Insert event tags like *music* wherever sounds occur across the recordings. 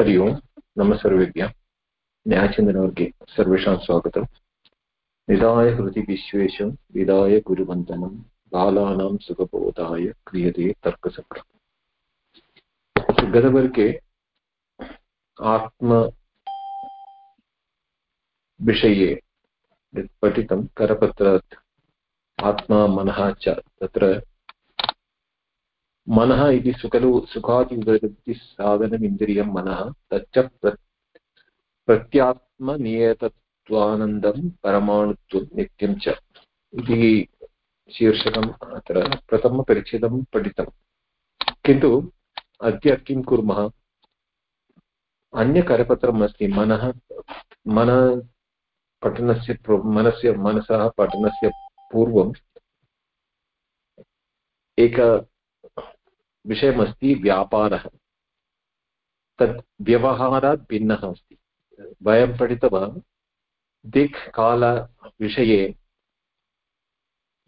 हरि ओम्। नमः सर्वेभ्यः। न्यायचिन्तनवर्गे सर्वेषां स्वागतम्। निधाय हृदि विश्वेशं, विधाय गुरुवन्दनं, बालानां सुखबोधाय क्रियते तर्कसङ्ग्रहः गतवर्गे आत्मविषये यत् पठितं करपत्रात् आत्मा मनः च तत्र मनः इति सुखलु सुखादिवृत्तिसाधनम् इन्द्रियं मनः तच्च प्र प्रत्यात्मनियतत्वानन्दं परमाणुत्वं नित्यं च इति शीर्षकम् अत्र प्रथमपरिच्छेदं पठितं किन्तु अद्य किं कुर्मः? अन्यकरपत्रम् अस्ति, मनः, मन पठनस्य मनस्य, मनसः पठनस्य पूर्वम् एक विषयमस्ति व्यापारः। तत् व्यवहारात् भिन्नः अस्ति। वयं पठितवान् दिक् कालविषये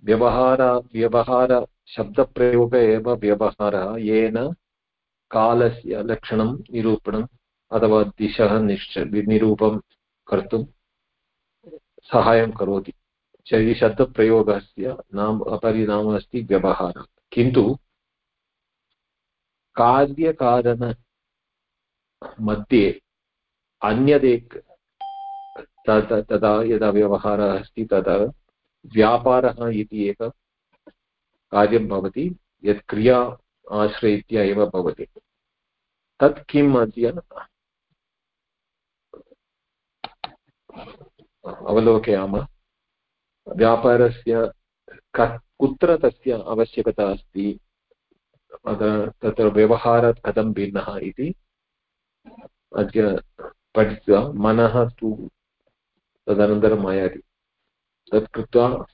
व्यवहार व्यवहारशब्दप्रयोग एव व्यवहारः। येन कालस्य लक्षणं निरूपणम् अथवा दिशः निश्च, निरूपं कर्तुं सहायं करोति। शब्दप्रयोगस्य नाम परिणामः अस्ति व्यवहारः किन्तु कार्यकारणमध्ये अन्यदेक तदा यदा व्यवहारः अस्ति तदा व्यापारः इति एक कार्यं भवति, यत् क्रिया आश्रयित्य एव भवति। तत् किम् अद्य अवलोकयामः? व्यापारस्य कुत्र तस्य आवश्यकता अस्ति? तत्र व्यवहारात् कथं भिन्नः इति अद्य पठित्वा मनः तु तदनन्तरम् आयाति तत् कृत्वा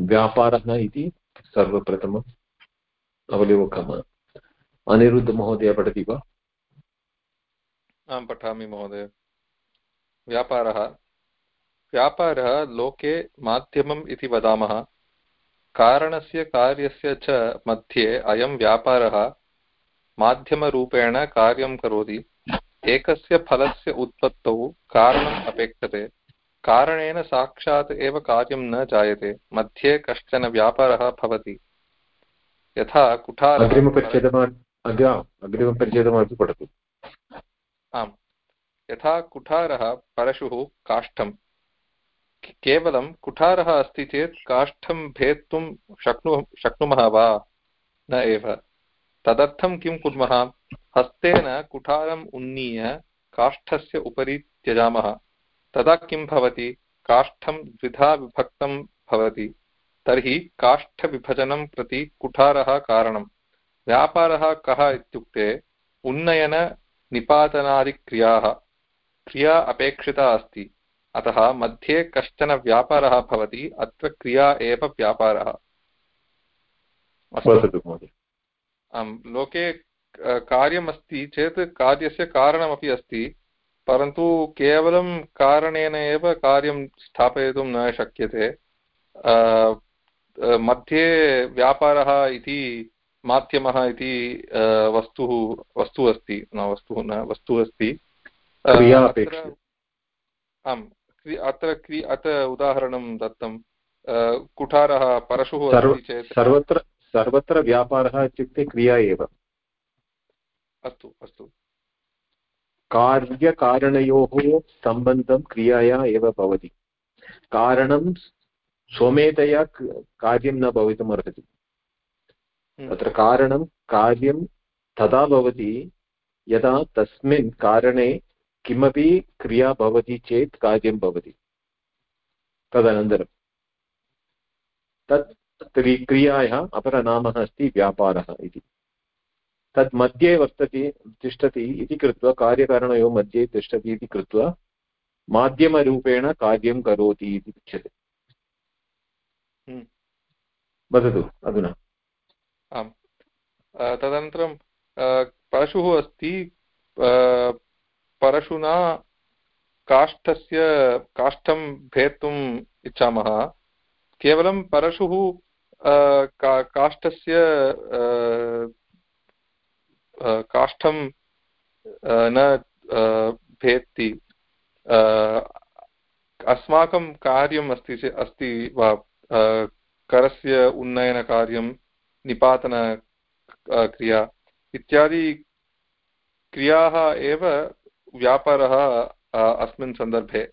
व्यापारः इति सर्वप्रथमम् अवलोकम्। अनिरुद्धमहोदय पठति वा? आं पठामि महोदय। व्यापारः। व्यापारः लोके माध्यमम् इति वदामः। कारणस्य कार्यस्य च मध्ये अयं व्यापारः माध्यमरूपेण कार्यं करोति। एकस्य फलस्य उत्पत्तौ कारणम् अपेक्षते। कारणेन साक्षात् एव कार्यं न जायते। मध्ये कश्चन व्यापारः भवति। यथा कुठारः आम्। यथा कुठारः परशुः काष्ठं केवलं कुठारः अस्ति चेत् काष्ठं भेत्तुं शक्नु शक्नुमः वा? न एव। तदर्थं किं कुर्मः? हस्तेन कुठारम् उन्नीय काष्ठस्य उपरि त्यजामः। तदा किं भवति? काष्ठं द्विधा विभक्तं भवति। तर्हि काष्ठविभजनं प्रति कुठारः कारणं। व्यापारः कः इत्युक्ते उन्नयन निपातनादिक्रियाः। क्रिया अपेक्षिता अस्ति। अतः मध्ये कश्चन व्यापारः भवति अत्र क्रिया एव व्यापारः। आम् लोके कार्यमस्ति चेत् कार्यस्य कारणमपि अस्ति परन्तु केवलं कारणेन एव कार्यं स्थापयितुं न शक्यते। मध्ये व्यापारः इति माध्यमः इति वस्तुः वस्तु अस्ति। न वस्तुः न वस्तु अस्ति। आम् अत्र क्रि अत्र उदाहरणं दत्तं। कुठारः परशुः अस्ति चेत् सर्वत्र सर्वत्र व्यापारः इत्युक्ते क्रिया एव। अस्तु अस्तु। कार्यकारणयोः सम्बन्धं क्रियाया एव भवति। कारणं स्वमेधया कार्यं न भवितुम् अर्हति। हम्म। तत्र कारणं कार्यं तदा भवति यदा तस्मिन् कारणे किमपि क्रिया भवति चेत् कार्यं भवति। तदनन्तरं। तत् क्रियायाः अपरनामः अस्ति व्यापारः इति। तत् मध्ये वर्तते तिष्ठति इति कृत्वा कार्यकारणयोः मध्ये तिष्ठति इति कृत्वा माध्यमरूपेण कार्यं करोति इति उच्यते। हम्म। वदतु अधुना। आम्। तदनन्तरं पशुः अस्ति परशुना काष्ठस्य, काष्ठं भेत्तुम् इच्छामः। केवलं परशुः काष्ठस्य काष्ठं न भेत्ति। अस्माकं कार्यम् अस्ति चेत् अस्ति वा करस्य उन्नयनकार्यं, निपातन क्रिया। इत्यादि क्रियाः एव व्यापारः अस्मिन् सन्दर्भे।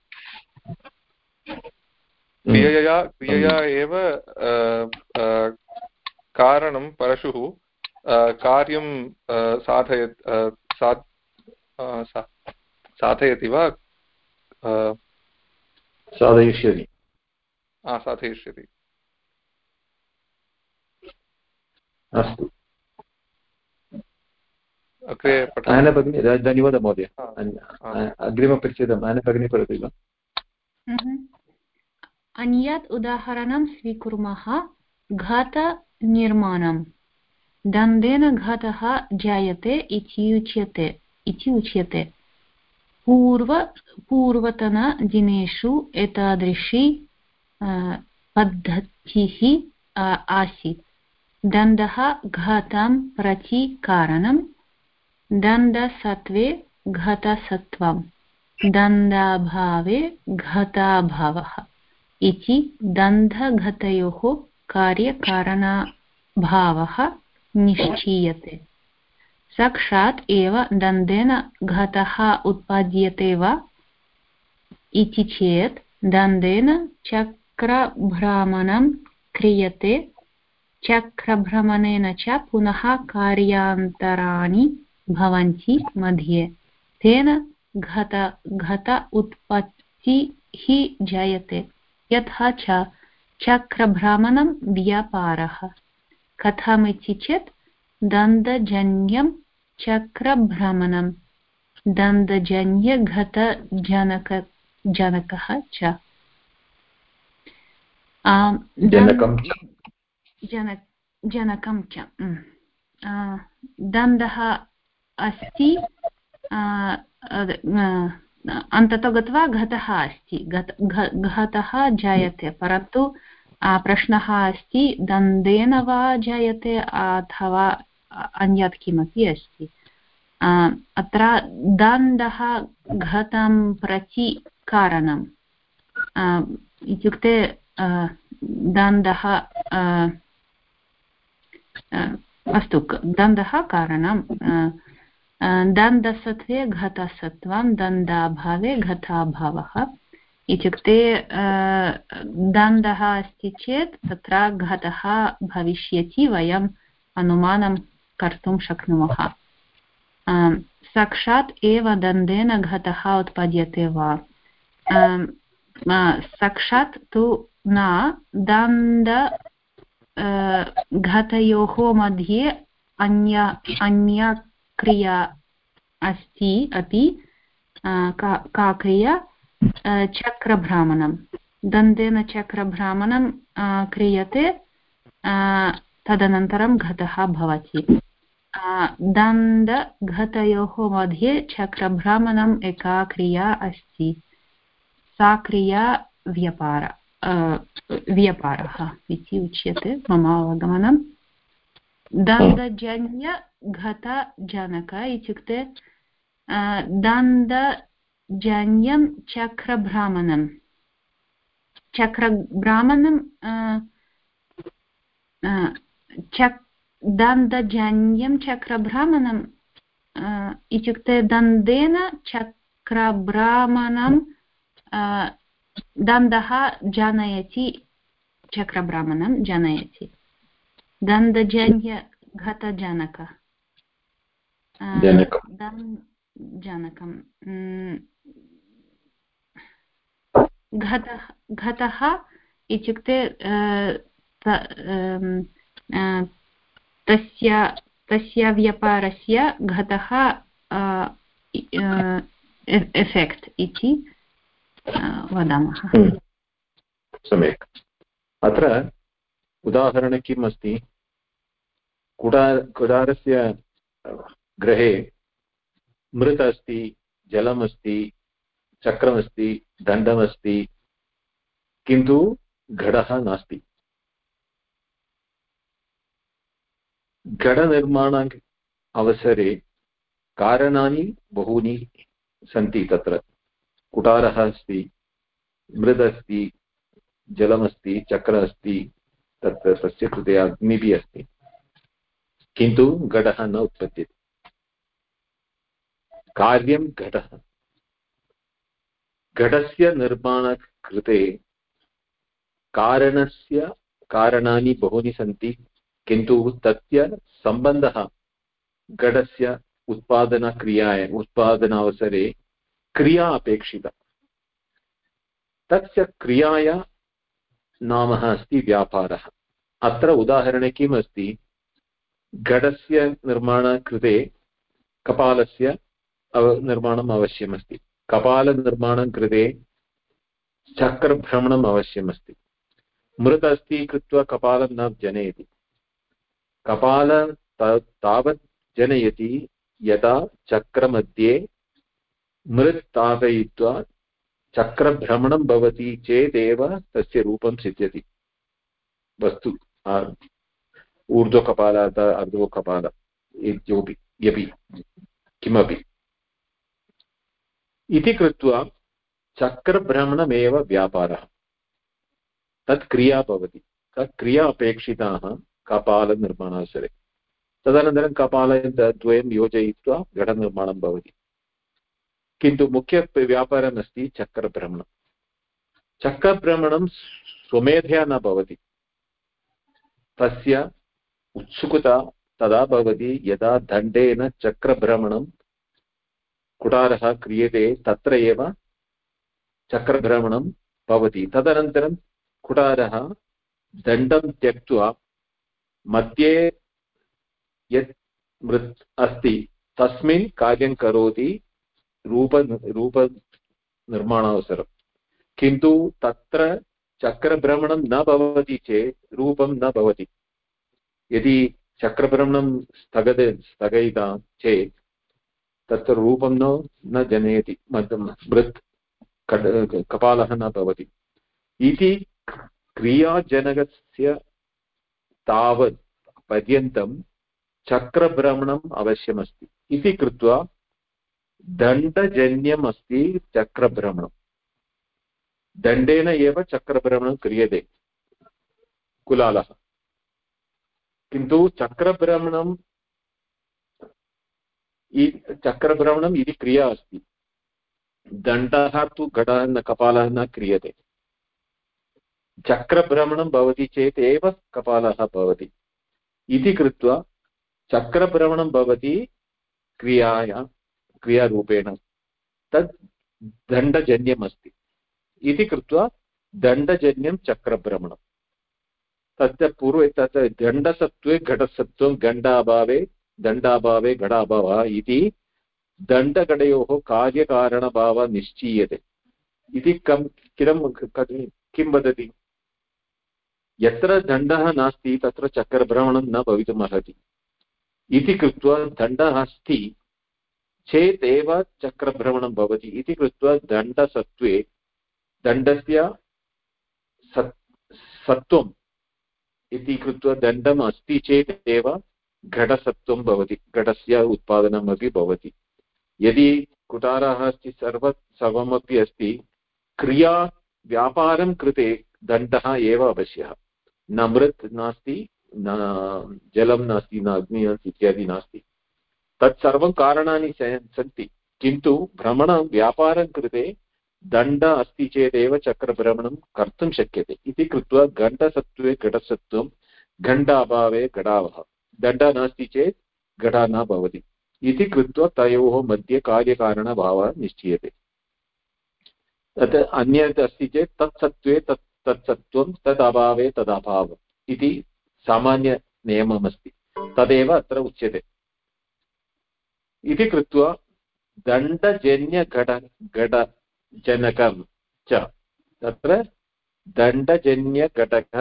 क्रियया क्रियया एव कारणं परशुः कार्यं साधय साधयति वा? साधयिष्यति। साधयिष्यति। अस्तु। अग्रे भगिनि धन्यवादः महोदय अग्रिमपरिच्छेदम् आन भगिनी करोति वा अन्यत् उदाहरणं स्वीकुर्मः घटनिर्माणं दण्डेन घटः जायते इति उच्यते इति उच्यते पूर्व पूर्वतनदिनेषु एतादृशी पद्धतिः आसीत् दण्डः घातं प्रति कारणं दण्डसत्त्वे घटसत्त्वं दण्डाभावे घटाभावः। इति दण्डघटयोः कार्यकारणभावः निश्चीयते। साक्षात् एव दण्डेन घटः उत्पाद्यते वा? इति चेत् दण्डेन चक्रभ्रमणं क्रियते। चक्रभ्रमणेन च पुनः कार्यान्तराणि भवन्ति मध्ये। तेन घट घट उत्पत्तिः जायते। यथा च चक्रभ्रमणं व्यापारः। कथमिति चेत् दन्तजन्यं चक्रभ्रमणं। दन्तजन्यघटजनक जनकः च। जनकं च। दन्तः अस्ति अन्ततो गत्वा घटः अस्ति। घटः जायते, परन्तु प्रश्नः अस्ति दन्देन वा जायते अथवा अन्यत् किमपि अस्ति? अत्र दण्डः घतं प्रति कारणम् इत्युक्ते दण्डः अस्तु दण्डः कारणं दण्डसत्त्वे घटसत्त्वं दण्डाभावे घटाभावः इत्युक्ते दण्डः अस्ति चेत् तत्र घटः भविष्यति, वयम् अनुमानं कर्तुं शक्नुमः। साक्षात् एव दण्डेन घटः उत्पद्यते वा? साक्षात् तु न दण्ड घटयोः मध्ये अन्य, अन्या क्रिया अस्ति अपि का का क्रिया चक्रभ्रामणं। दन्तेन चक्रभ्रामणं क्रियते तदनन्तरं घटः भवति। दण्डघटयोः मध्ये चक्रभ्रामणम् एका क्रिया अस्ति। सा क्रिया व्यापार व्यापारः इति उच्यते मम अवगमनं। दण्डजन्यघटजनक इत्युक्ते दण्डजन्यं चक्रभ्रामणं चक्रभ्रामणं चक् दन्तजन्यं चक्रभ्रमणं इत्युक्ते दन्तेन चक्रभ्रमणं दन्तः जनयति चक्रभ्रमणं जनयति दन्तजन्यघटजनक जनकं घटः घटः इत्युक्ते तस्य तस्य व्यापारस्य घटः एफेक्ट् इति वदामः। सम्यक् अत्र उदाहरणे किम् अस्ति कुडार कुडारस्य गृहे मृत् अस्ति जलमस्ति, चक्रमस्ति, दण्डमस्ति, किन्तु घटः नास्ति। घटनिर्माण अवसरे कारणानि बहूनि सन्ति तत्र। कुटारः अस्ति, मृदस्ति, जलमस्ति चक्र अस्ति तस्य कृते अग्निः अस्ति। किन्तु घटः न उत्पद्यते। कार्यं घटः। घटस्य निर्माणकृते कारणस्य कारणानि बहूनि सन्ति, किन्तु तस्य सम्बन्धः घटस्य उत्पादनक्रियाय, उत्पादनावसरे क्रिया अपेक्षिता। तस्य क्रियाय नाम अस्ति व्यापारः। अत्र उदाहरणे किम् अस्ति घटस्य निर्माणकृते कपालस्य निर्माणम् अवश्यमस्ति कपालनिर्माणं कृते चक्रभ्रमणम् अवश्यमस्ति मृत् अस्ति कृत्वा कपालं न जनयति कपाल तावत् जनयति यदा चक्रमध्ये मृत् स्थापयित्वा चक्रभ्रमणं भवति चेदेव तस्य रूपं सिद्ध्यति वस्तु ऊर्ध्वकपाल अर्धोकपाल इतोपि यपि किमपि इति कृत्वा चक्रभ्रमणमेव व्यापारः। तत् क्रिया भवति। तत् क्रिया अपेक्षिताः कपालनिर्माणावसरे। तदनन्तरं कपालद्वयं योजयित्वा घटनिर्माणं भवति। किन्तु मुख्यव्यापारमस्ति चक्रभ्रमणं चक्रभ्रमणं स्वमेधया न भवति। तस्य उत्सुकता तदा भवति यदा दण्डेन चक्रभ्रमणं कुटारः क्रियते तत्र एव चक्रभ्रमणं भवति। तदनन्तरं कुटारः दण्डं त्यक्त्वा मध्ये यत् मृत् अस्ति, तस्मिन् कार्यं करोति रूप रूपनिर्माणावसरं। किन्तु तत्र चक्रभ्रमणं न भवति चेत् रूपं न भवति। यदि चक्रभ्रमणं स्थगत स्थगयिता चेत् तत्र रूपं न न जनयति मृत् कपालः न भवति। इति क्रियाजनकस्य तावत् पर्यन्तं चक्रभ्रमणम् अवश्यमस्ति। इति कृत्वा दण्डजन्यम् अस्ति चक्रभ्रमणं दण्डेन एव चक्रभ्रमणं क्रियते कुलालः। किन्तु चक्रभ्रमणं चक्रभ्रमणम् इति क्रिया अस्ति दण्डः तु घटः न कपालः न क्रियते चक्रभ्रमणं भवति चेत् एव कपालः भवति इति कृत्वा चक्रभ्रमणं भवति क्रियाया क्रियारूपेण तत् दण्डजन्यम् अस्ति इति कृत्वा दण्डजन्यं चक्रभ्रमणं तत्र पूर्वे तत् दण्डसत्त्वे घटसत्त्वं गण्डाभावे दण्डाभावे घटाभावः इति दण्डघटयोः कार्यकारणभावः निश्चीयते। इति कं किं किं वदति? यत्र दण्डः नास्ति, तत्र चक्रभ्रमणं न भवितुम् अर्हति इति कृत्वा दण्डः अस्ति, चेत् एव चक्रभ्रमणं भवति। इति कृत्वा दण्डसत्त्वे, दण्डस्य सत्, सत्त्वम् इति कृत्वा दण्डम् अस्ति चेत् एव घटसत्त्वं भवति, घटस्य उत्पादनमपि भवति। यदि कुटारः अस्ति, सर्व सर्वमपि अस्ति, क्रिया व्यापारं कृते दण्डः एव आवश्यकः न मृत् नास्ति, न जलं नास्ति, न अग्निः इत्यादि नास्ति। तत्सर्वं कारणानि सन्ति। किन्तु भ्रमणं व्यापारं कृते दण्ड अस्ति चेदेव चक्रभ्रमणं कर्तुं शक्यते। इति कृत्वा घण्टसत्त्वे, घटसत्त्वं घण्ट अभावे घटावः। दण्ड नास्ति चेत् घटः न भवति। इति कृत्वा तयोः मध्ये कार्यकारणभावः निश्चीयते। तत् अन्यत् अस्ति चेत् तत्सत्त्वे तत् तत्सत्त्वं तद् अभावे तदभावम् इति सामान्यनियममस्ति। तदेव अत्र उच्यते। इति कृत्वा दण्डजन्यघट घटजनकं च तत्र दण्डजन्यघटक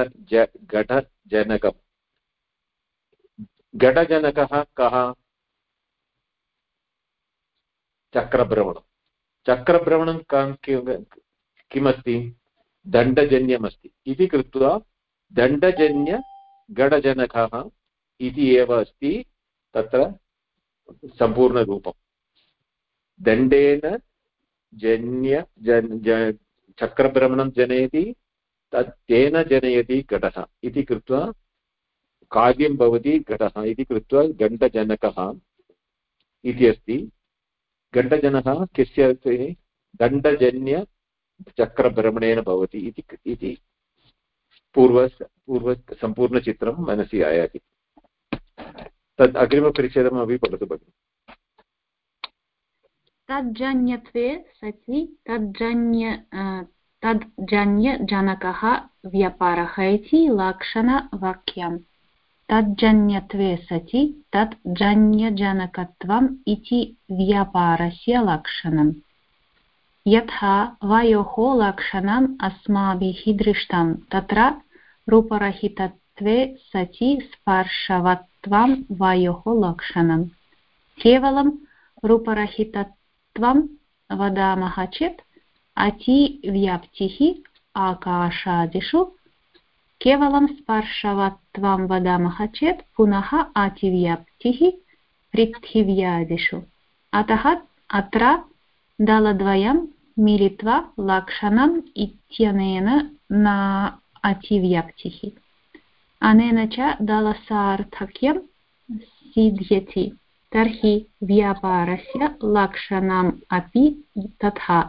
घटजनकं घटजनकः कः चक्रभ्रमणं चक्रभ्रमणं किमस्ति दण्डजन्यमस्ति इति कृत्वा दण्डजन्यगडजनकः इति एव अस्ति तत्र सम्पूर्णरूपं दण्डेन जन्य जन् चक्रभ्रमणं जनयति तत् तेन जनयति घटः इति कृत्वा कार्यं भवति घटः इति कृत्वा गण्डजनकः इति अस्ति। गण्डजनः कस्य दण्डजन्यचक्रभ्रमणेन भवति इति पूर्व पूर्व सम्पूर्णचित्रं मनसि आयाति। तद् अग्रिमपरिच्छेदमपि पठतु भगिनि। तज्जन्यत्वे सति तज्जन्य तज्जन्यजनकः व्यापारः इति लक्षणवाक्यम्। तज्जन्यत्वे सति, तत् जन्यजनकत्वम् इति व्यापारस्य लक्षणम्। यथा वायोः लक्षणम् अस्माभिः दृष्टं तत्र रूपरहितत्वे सचि स्पर्शवत्वं वायोः लक्षणं केवलं रूपरहितत्वं वदामः चेत् अतिव्याप्तिः आकाशादिषु केवलं स्पर्शवत्वं वदामः चेत् पुनः अतिव्याप्तिः पृथिव्यादिषु अतः अत्र दलद्वयं मिलित्वा लक्षणम् इत्यनेन न अतिव्याप्तिः अनेन च दलसार्थक्यं सिद्ध्यति तर्हि व्यापारस्य लक्षणम् अपि तथा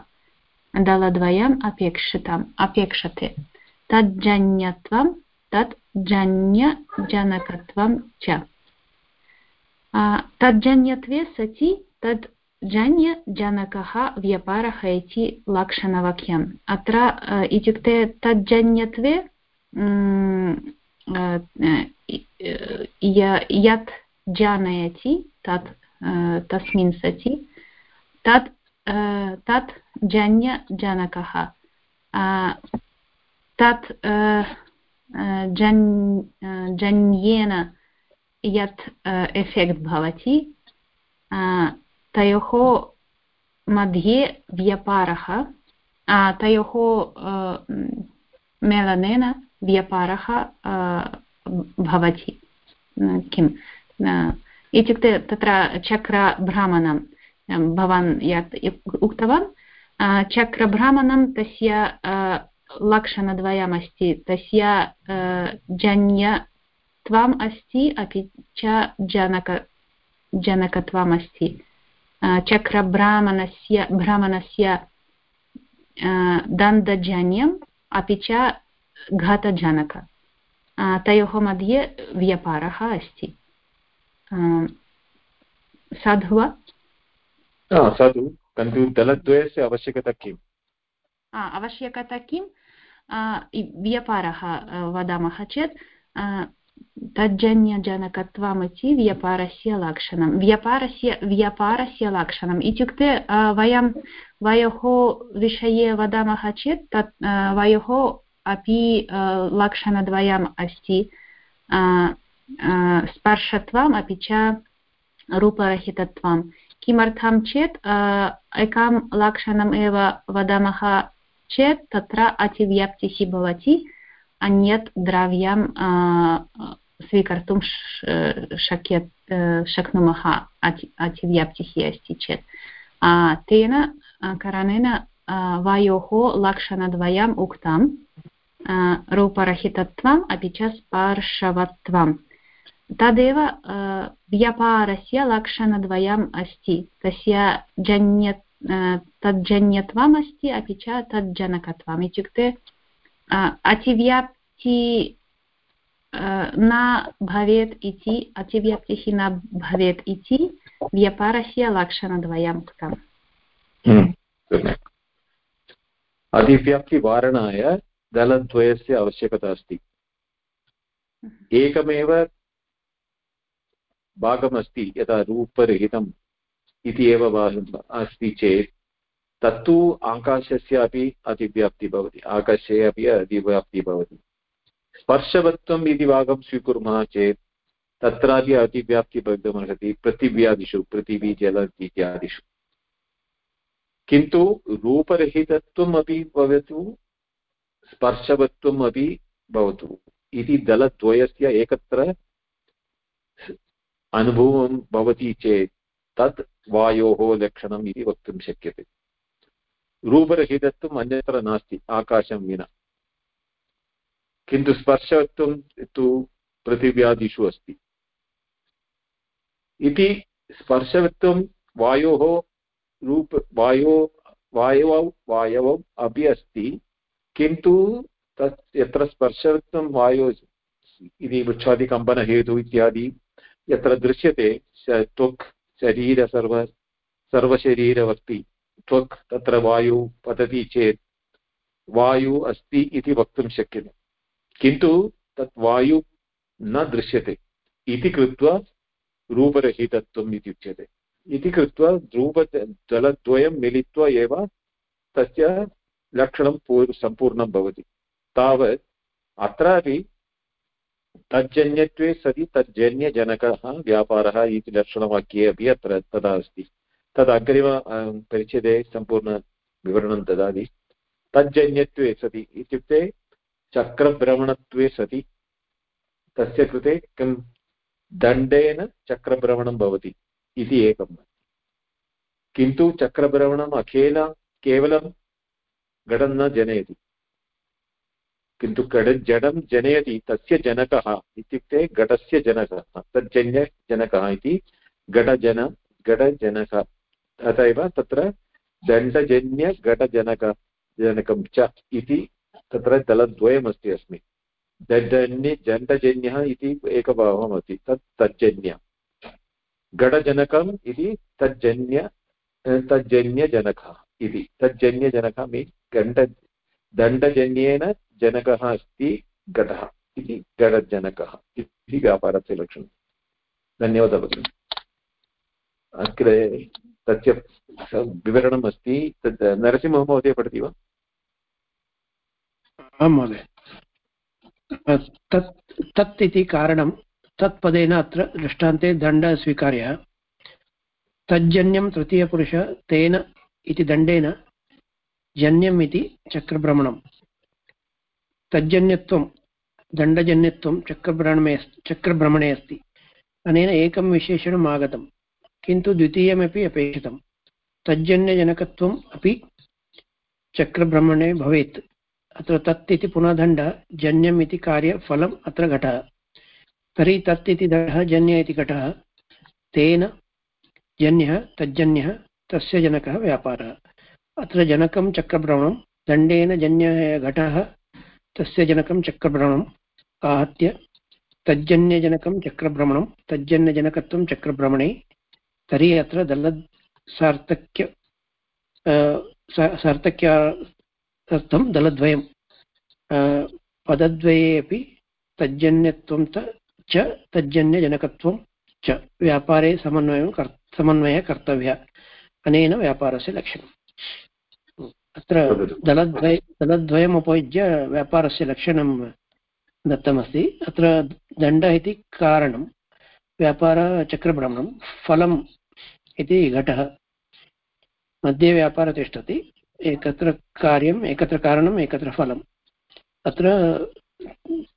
दलद्वयम् अपेक्षितम् अपेक्षते तज्जन्यत्वं तत् जन्यजनकत्वं च तज्जन्यत्वे सति तद् जन्यजनकः व्यापारः इति लक्षणवाक्यम्। अत्र इत्युक्ते तज्जन्यत्वे यत् जानयति, तत् तस्मिन् सति तत् तत् जन्यजनकः। तत् जन् जन्येन यत् एफेक्ट् भवति तयोः मध्ये व्यापारः तयोः मेलनेन व्यापारः भवति किम् इत्युक्ते तत्र चक्रभ्रमणं भवान् यत् उक्तवान् चक्रभ्रमणं तस्य लक्षणद्वयमस्ति तस्य जन्यत्वम् अस्ति अपि च जनक जनकत्वम् अस्ति चक्रभ्रामणस्य भ्रमणस्य दन्तजन्यम् अपि च घतजनक तयोः मध्ये व्यापारः अस्ति साधु वा साधु दलद्वयस्य आवश्यकता किम् आवश्यकता किं व्यापारः वदामः चेत् तज्जन्यजनकत्वमिति व्यापारस्य लक्षणं व्यापारस्य व्यापारस्य लक्षणम् इत्युक्ते वयं वयोः विषये वदामः चेत् तत् वयोः अपि लक्षणद्वयम् अस्ति स्पर्शत्वम् अपि च रूपरहितत्वं किमर्थं चेत् एकं लक्षणम् एव वदामः चेत् तत्र अतिव्याप्तिः भवति अन्यत् द्रव्यं स्वीकर्तुं शक्य शक्नुमः अति अतिव्याप्तिः अस्ति चेत् तेन कारणेन वायोः लक्षणद्वयम् उक्तं रूपरहितत्वम् अपि च स्पर्शवत्वं तदेव व्यापारस्य लक्षणद्वयम् अस्ति तस्य जन्य तज्जन्यत्वम् अस्ति अपि च तज्जनकत्वम् इत्युक्ते अतिव्याप्ति न भवेत् इति अतिव्याप्तिः न भवेत् इति व्यापारस्य लक्षणद्वयम् उक्तम् अतिव्याप्तिवारणाय दलद्वयस्य आवश्यकता अस्ति एकमेव भागमस्ति यथा रूपरहितम् इति एव अस्ति चेत्, तत्तु आकाशस्य अपि अतिव्याप्तिः भवति, आकाशे अपि अतिव्याप्तिः भवति। स्पर्शवत्वम् इति भागं स्वीकुर्मः चेत्, तत्रापि अतिव्याप्तिः भवितुमर्हति पृथिव्यादिषु, पृथिवी, जल इत्यादिषु। किन्तु रूपरहितत्वम् अपि भवतु, स्पर्शवत्वम् अपि भवतु। इति दलद्वयस्य एकत्र अनुभवं भवति चेत् तद् वायोः लक्षणम् इति वक्तुं शक्यते। रूपरहितत्वम् अन्यत्र नास्ति, आकाशं विना। किन्तु स्पर्शत्वं तु पृथिव्यादिषु अस्ति। इति स्पर्शत्वं वायोः रूप, वायो, वायवौ वायवौ अपि अस्ति, किन्तु तत् यत्र स्पर्शत्वं वायो इति वृक्षादिकम्पनहेतु इत्यादि यत्र दृश्यते त्वक् शरीर सर्व सर्वशरीरवर्ति त्वक् तत्र वायु पतति चेत् वायु अस्ति इति वक्तुं शक्यते। किन्तु तत् वायु न दृश्यते। इति कृत्वा रूपरहितत्वम् इति उच्यते। इति कृत्वा रूप जलद्वयं मिलित्वा एव तस्य लक्षणं पूर् सम्पूर्णं भवति। तावत् अत्रापि तज्जन्यत्वे सति तज्जन्यजनकः व्यापारः इति लक्षणवाक्ये अपि अत्र तदा अस्ति तद् अग्रिम परिच्छेदे सम्पूर्णविवरणं ददाति। तज्जन्यत्वे सति इत्युक्ते चक्रभ्रमणत्वे सति। तस्य कृते किं दण्डेन चक्रभ्रमणं भवति इति एकं। किन्तु चक्रभ्रमणम् अखेल केवलं घटं न जनयति। किन्तु घट जडं जनयति तस्य जनकः इत्युक्ते घटस्य जनकः तज्जन्यजनकः इति घटजन घटजनक अत एव तत्र दण्डजन्यघटजनक जनकं च इति तत्र दलद्वयमस्ति अस्मि। दण्डन्य दण्डजन्यः इति एकभावमस्ति, तत् तज्जन्य। घटजनकम् इति तज्जन्य, तज्जन्यजनकः इति। तज्जन्यजनकः मीन्स् गण्ड दण्डजन्येन जनकः अस्ति घटः इति घटजनकः इति व्यापारस्य लक्षणं। धन्यवादः भगिनि। अग्रे तस्य विवरणम् अस्ति। तत् नरसिंहमहोदय पठति वा? आं महोदय। तत् तत् इति कारणं तत्पदेन अत्र दृष्टान्ते दण्डः स्वीकार्य। तज्जन्यं तृतीयपुरुष तेन इति दण्डेन जन्यम् इति चक्रभ्रमणं तज्जन्यत्वं, दण्डजन्यत्वं चक्रभ्रमणे चक्रभ्रमणे अस्ति। अनेन एकं विशेषणम् आगतं किन्तु द्वितीयमपि अपेक्षितं तज्जन्यजनकत्वम् चक्रभ्रमणे भवेत्। अत्र तत् इति पुनः दण्ड जन्यम् इति कार्यफलम् अत्र घटः। जन्य इति तेन जन्यः, तज्जन्यः, तस्य जनकः व्यापारः। अत्र जनकं चक्रभ्रमणं दण्डेन जन्यः घटः तस्य जनकं चक्रभ्रमणम् आहत्य तज्जन्यजनकं चक्रभ्रमणं तज्जन्यजनकत्वं चक्रभ्रमणे तर्हि अत्र दल सार्थक्य सार्थक्यार्थं दलद्वयं पदद्वये अपि तज्जन्यत्वं त, च तज्जन्यजनकत्वं च, व्यापारे समन्वयं कर् समन्वयः कर्तव्यः, अनेन व्यापारस्य लक्षणम्। अत्र दलद्वय दलद्वयम् उपयुज्य व्यापारस्य लक्षणं दत्तमस्ति। अत्र दण्ड इति कारणं व्यापारचक्रभ्रमणं फलम् इति घटः। मध्ये व्यापारः तिष्ठति। एकत्र कार्यम् एकत्र कारणम् एकत्र फलम्। अत्र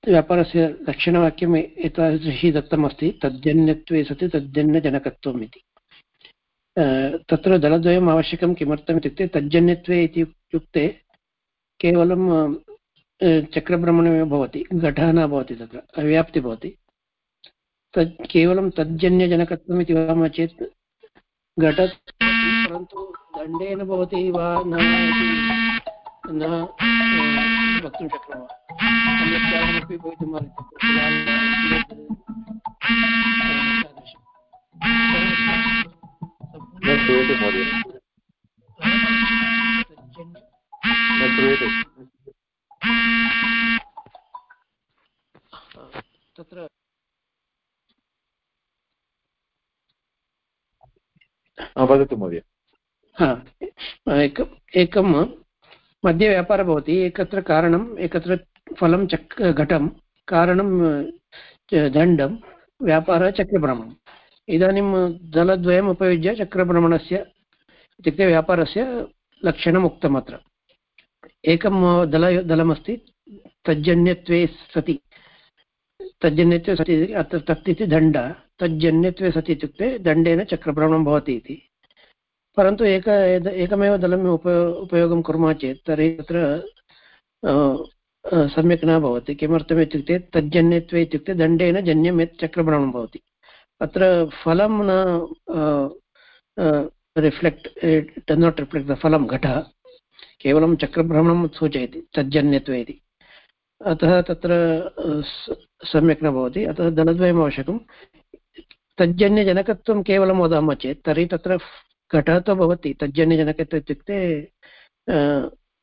व्यापारस्य लक्षणवाक्यम् एतादृशी दत्तमस्ति। तद्जन्यत्वे सति तद्जन्यजनकत्वम् इति। तत्र दलद्वयम् आवश्यकं किमर्थम् इत्युक्ते तज्जन्यत्वे इति इत्युक्ते केवलं चक्रभ्रमणमेव भवति, घटः न भवति तत्र, अव्याप्ति भवति। तत् केवलं तज्जन्यजनकत्वम् इति वदामः चेत् घट परन्तु दण्डेन भवति वा न वक्तुं शक्नुमः। श्रूयते महोदय न श्रूयते तत्र वदतु महोदय. एकम् एकं मध्ये व्यापारः भवति एकत्र कारणम् एकत्र फलं चक् घटं कारणं दण्डं व्यापारः चक्रभ्रमणम्. इदानीं दलद्वयम् उपयुज्य चक्रभ्रमणस्य इत्युक्ते व्यापारस्य लक्षणम् उक्तम् अत्र। एकं दल दलमस्ति तज्जन्यत्वे सति। तज्जन्यत्वे सति अत्र तत् इति दण्ड। तज्जन्यत्वे सति इत्युक्ते दण्डेन चक्रभ्रमणं भवति इति। परन्तु एक एकमेव दलम् उप, उपयोगं कुर्मः चेत् तर्हि तत्र सम्यक् न भवति। किमर्थम् इत्युक्ते तज्जन्यत्वे इत्युक्ते दण्डेन जन्यं यत् चक्रभ्रमणं भवति। अत्र फलं न reflect does not reflect the फलं घटः, केवलं चक्रभ्रमणं सूचयति तज्जन्यत्वे इति अतः तत्र सम्यक् न भवति। अतः दलद्वयम् आवश्यकं तज्जन्यजनकत्वं केवलं वदामः चेत्, तर्हि तत्र घटः तु भवति। तज्जन्यजनकत्वम् इत्युक्ते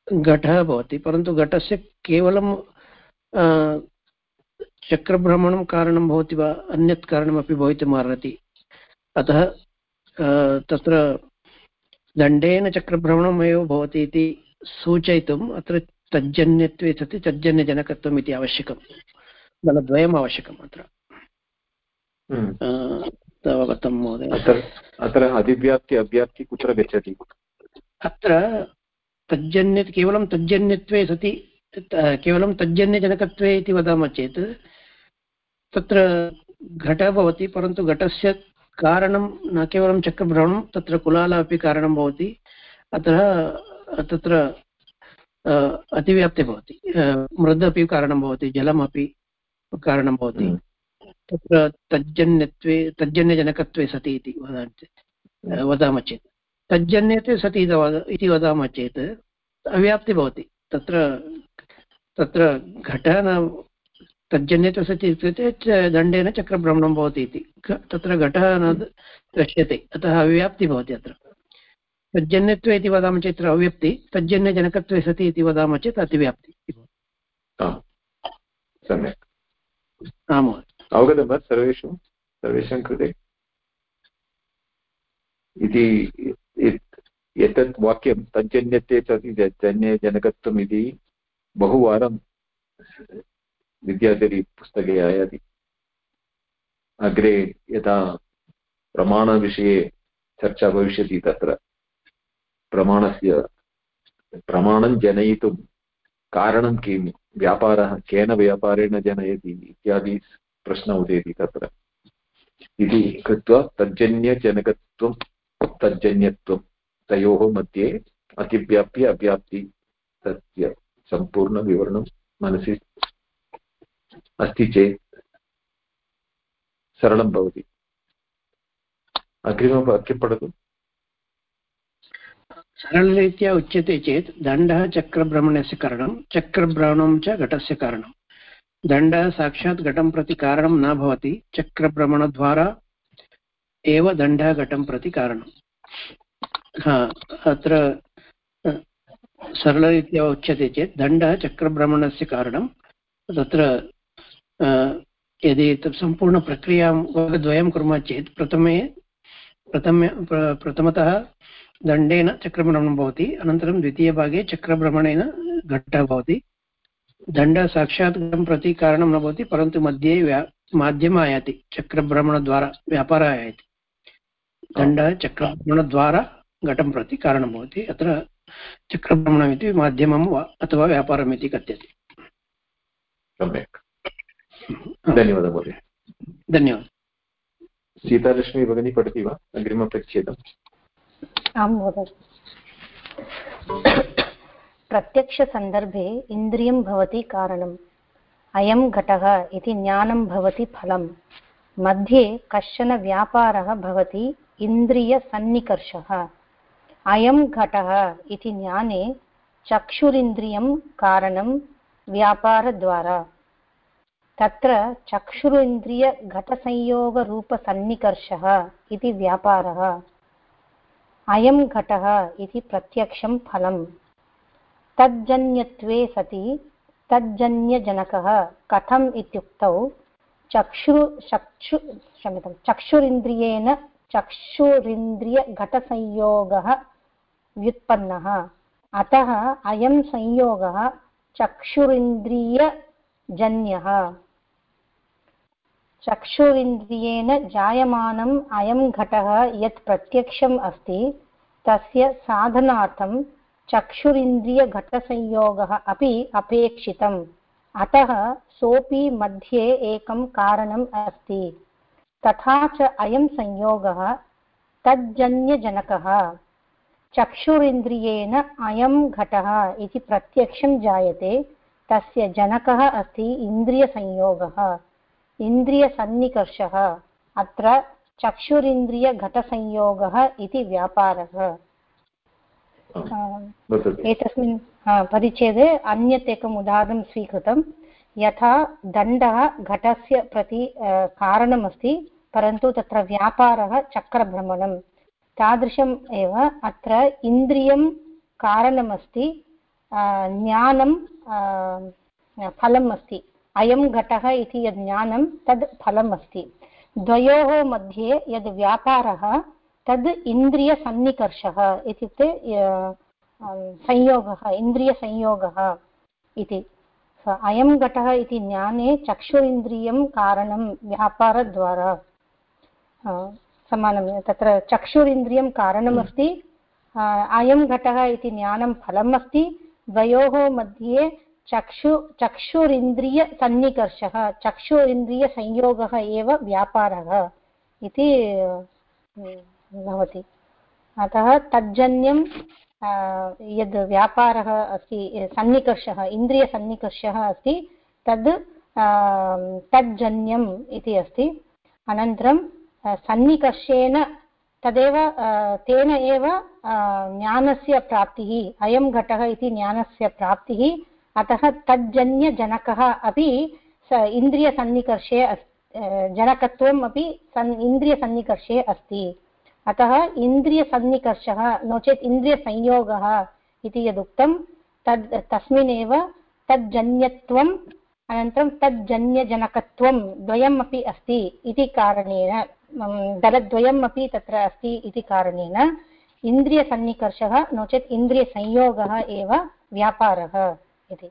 घटः भवति। परन्तु घटस्य केवलं चक्रभ्रमणं कारणं भवति वा अन्यत् कारणमपि भवितुमर्हति अतः तत्र दण्डेन चक्रभ्रमणमेव भवति इति सूचयितुम् अत्र तज्जन्यत्वे सति तज्जन्यजनकत्वम् इति आवश्यकं। बलद्वयम् आवश्यकम् अत्र। हम्म। अवगतं महोदय। अत्र अधिव्याप्ति अव्याप्ति कुत्र गच्छति? अत्र तज्जन्य केवलं तज्जन्यत्वे सति केवलं तज्जन्यजनकत्वे इति वदामः चेत् तत्र घटः भवति परन्तु घटस्य कारणं न केवलं चक्रभ्रमणं तत्र कुलाला अपि कारणं भवति। अतः तत्र अतिव्याप्तिः भवति। मृद् अपि कारणं भवति जलमपि कारणं भवति। हम्म। तत्र तज्जन्यत्वे तज्जन्यजनकत्वे सति इति वदामः। चेत्। तज्जन्यत्वे सति इति वदामः चेत् अव्याप्तिः भवति। तत्र तत्र घटः न तज्जन्यत्वे सति इत्युक्ते दण्डेन चक्रभ्रमणं भवति इति। तत्र घटः न दृश्यते अतः अव्याप्तिः भवति अत्र। तज्जन्यत्वे इति वदामः चेत् अव्यक्ति तज्जन्यजनकत्वे सति इति वदामः चेत् अतिव्याप्ति। सम्यक्। आम् अवगतं वा सर्वेषु सर्वेषां कृते? इति एतत् वाक्यं तज्जन्यत्वे सति जन्यजनकत्वम् इति बहुवारं विद्याधरी पुस्तके आयाति। अग्रे यदा प्रमाणविषये चर्चा भविष्यति तत्र। प्रमाणस्य, प्रमाणं जनयितुं कारणं किं? व्यापारः, केन व्यापारेण जनयति इत्यादि प्रश्नः उदेति तत्र। इति कृत्वा तज्जन्यजनकत्वं, तज्जन्यत्वं तयोः मध्ये अतिव्याप्य अव्याप्ति तस्य सम्पूर्णविवरणं मनसि अस्ति चेत् सरलं भवति। अग्रिमवाक्यं पठतु? सरलरीत्या उच्यते चेत् दण्डः चक्रभ्रमणस्य कारणं चक्रभ्रमणं च घटस्य कारणं। दण्डः साक्षात् घटं प्रति कारणं न भवति, चक्रभ्रमणद्वारा एव दण्डः घटं प्रति कारणं। हा, अत्र सरलरीत्या उच्यते चेत् दण्डः चक्रभ्रमणस्य कारणं, तत्र यदि सम्पूर्णप्रक्रियाँ वर्गद्वयं कुर्मः चेत् प्रथमे प्रथमे प्रथमतः दण्डेन चक्रभ्रमणं भवति अनन्तरं द्वितीयभागे चक्रभ्रमणेन घट्टः भवति दण्डः साक्षात् प्रति कारणं न भवति परन्तु मध्ये व्या माध्यमः आयाति चक्रभ्रमणद्वारा व्यापारः आयाति दण्डः चक्रभ्रमणद्वारा घटं प्रति कारणं भवति अत्र चक्रभ्रमणमिति माध्यमं वा अथवा व्यापारम् इति कथ्यते सम्यक्। धन्यवादः महोदय। धन्यवादः। सीतालक्ष्मी भगिनी पठति वा? अग्रिमप्रच्छेदम् आं महोदय। प्रत्यक्षसन्दर्भे इन्द्रियं भवति कारणम् अयं घटः इति ज्ञानं भवति फलं मध्ये कश्चन व्यापारः भवति इन्द्रियसन्निकर्षः अयं घटः इति ज्ञाने चक्षुरिन्द्रियं कारणं व्यापारद्वारा। तत्र चक्षुरिन्द्रियघटसंयोगरूपसन्निकर्षः इति व्यापारः। अयं घटः इति प्रत्यक्षं फलम्। तज्जन्यत्वे सति तज्जन्यजनकः कथम् इत्युक्तौ चक्षु चक्षु क्षम्यतां चक्षुरिन्द्रियेण चक्षुरिन्द्रियघटसंयोगः व्युत्पन्नः। अतः अयं संयोगः चक्षुरिन्द्रियजन्यः। चक्षुरिन्द्रियेण जायमानम् अयं घटः यत् प्रत्यक्षम् अस्ति, तस्य साधनार्थं चक्षुरिन्द्रियघटसंयोगः अपि अपेक्षितम्। अतः सोऽपि मध्ये एकं कारणम् अस्ति। तथा च अयं संयोगः तज्जन्यजनकः। चक्षुरिन्द्रियेण अयं घटः इति प्रत्यक्षं जायते, तस्य जनकः अस्ति इन्द्रियसंयोगः। इन्द्रियसन्निकर्षः। अत्र चक्षुरिन्द्रियघटसंयोगः इति व्यापारः। एतस्मिन् परिच्छेदे अन्यत् एकम् उदाहरणं स्वीकृतं। यथा दण्डः घटस्य प्रति कारणमस्ति परन्तु तत्र व्यापारः चक्रभ्रमणं तादृशम् एव अत्र इन्द्रियं कारणमस्ति ज्ञानं फलम् अस्ति। अयं घटः इति यद् ज्ञानं, तद् फलम् अस्ति द्वयोः मध्ये यद् व्यापारः, तद् इन्द्रियसन्निकर्षः इत्युक्ते संयोगः, इन्द्रियसंयोगः इति। अयं घटः इति ज्ञाने चक्षुरिन्द्रियं कारणं व्यापारद्वारा समानं तत्र चक्षुरिन्द्रियं कारणमस्ति। अयं घटः इति ज्ञानं फलम् अस्ति द्वयोः मध्ये चक्षु चक्षुरिन्द्रियसन्निकर्षः चक्षुरिन्द्रियसंयोगः एव व्यापारः इति भवति। अतः तज्जन्यं यद् व्यापारः अस्ति, सन्निकर्षः इन्द्रियसन्निकर्षः अस्ति, तद् तज्जन्यम् इति अस्ति। अनन्तरं सन्निकर्षेण तदेव तेन एव ज्ञानस्य प्राप्तिः, अयं घटः इति ज्ञानस्य प्राप्तिः अतः तज्जन्यजनकः अपि स इन्द्रियसन्निकर्षे जनकत्वम् अपि सन्, इन्द्रियसन्निकर्षे अस्ति। अतः इन्द्रियसन्निकर्षः, नो चेत् इन्द्रियसंयोगः इति यदुक्तं, तद्, तस्मिन्नेव तज्जन्यत्वम्, अनन्तरं तज्जन्यजनकत्वं द्वयम् अपि अस्ति इति कारणेन दलद्वयम् अपि तत्र अस्ति इति कारणेन इन्द्रियसन्निकर्षः, नो चेत् इन्द्रियसंयोगः एव व्यापारः। इति।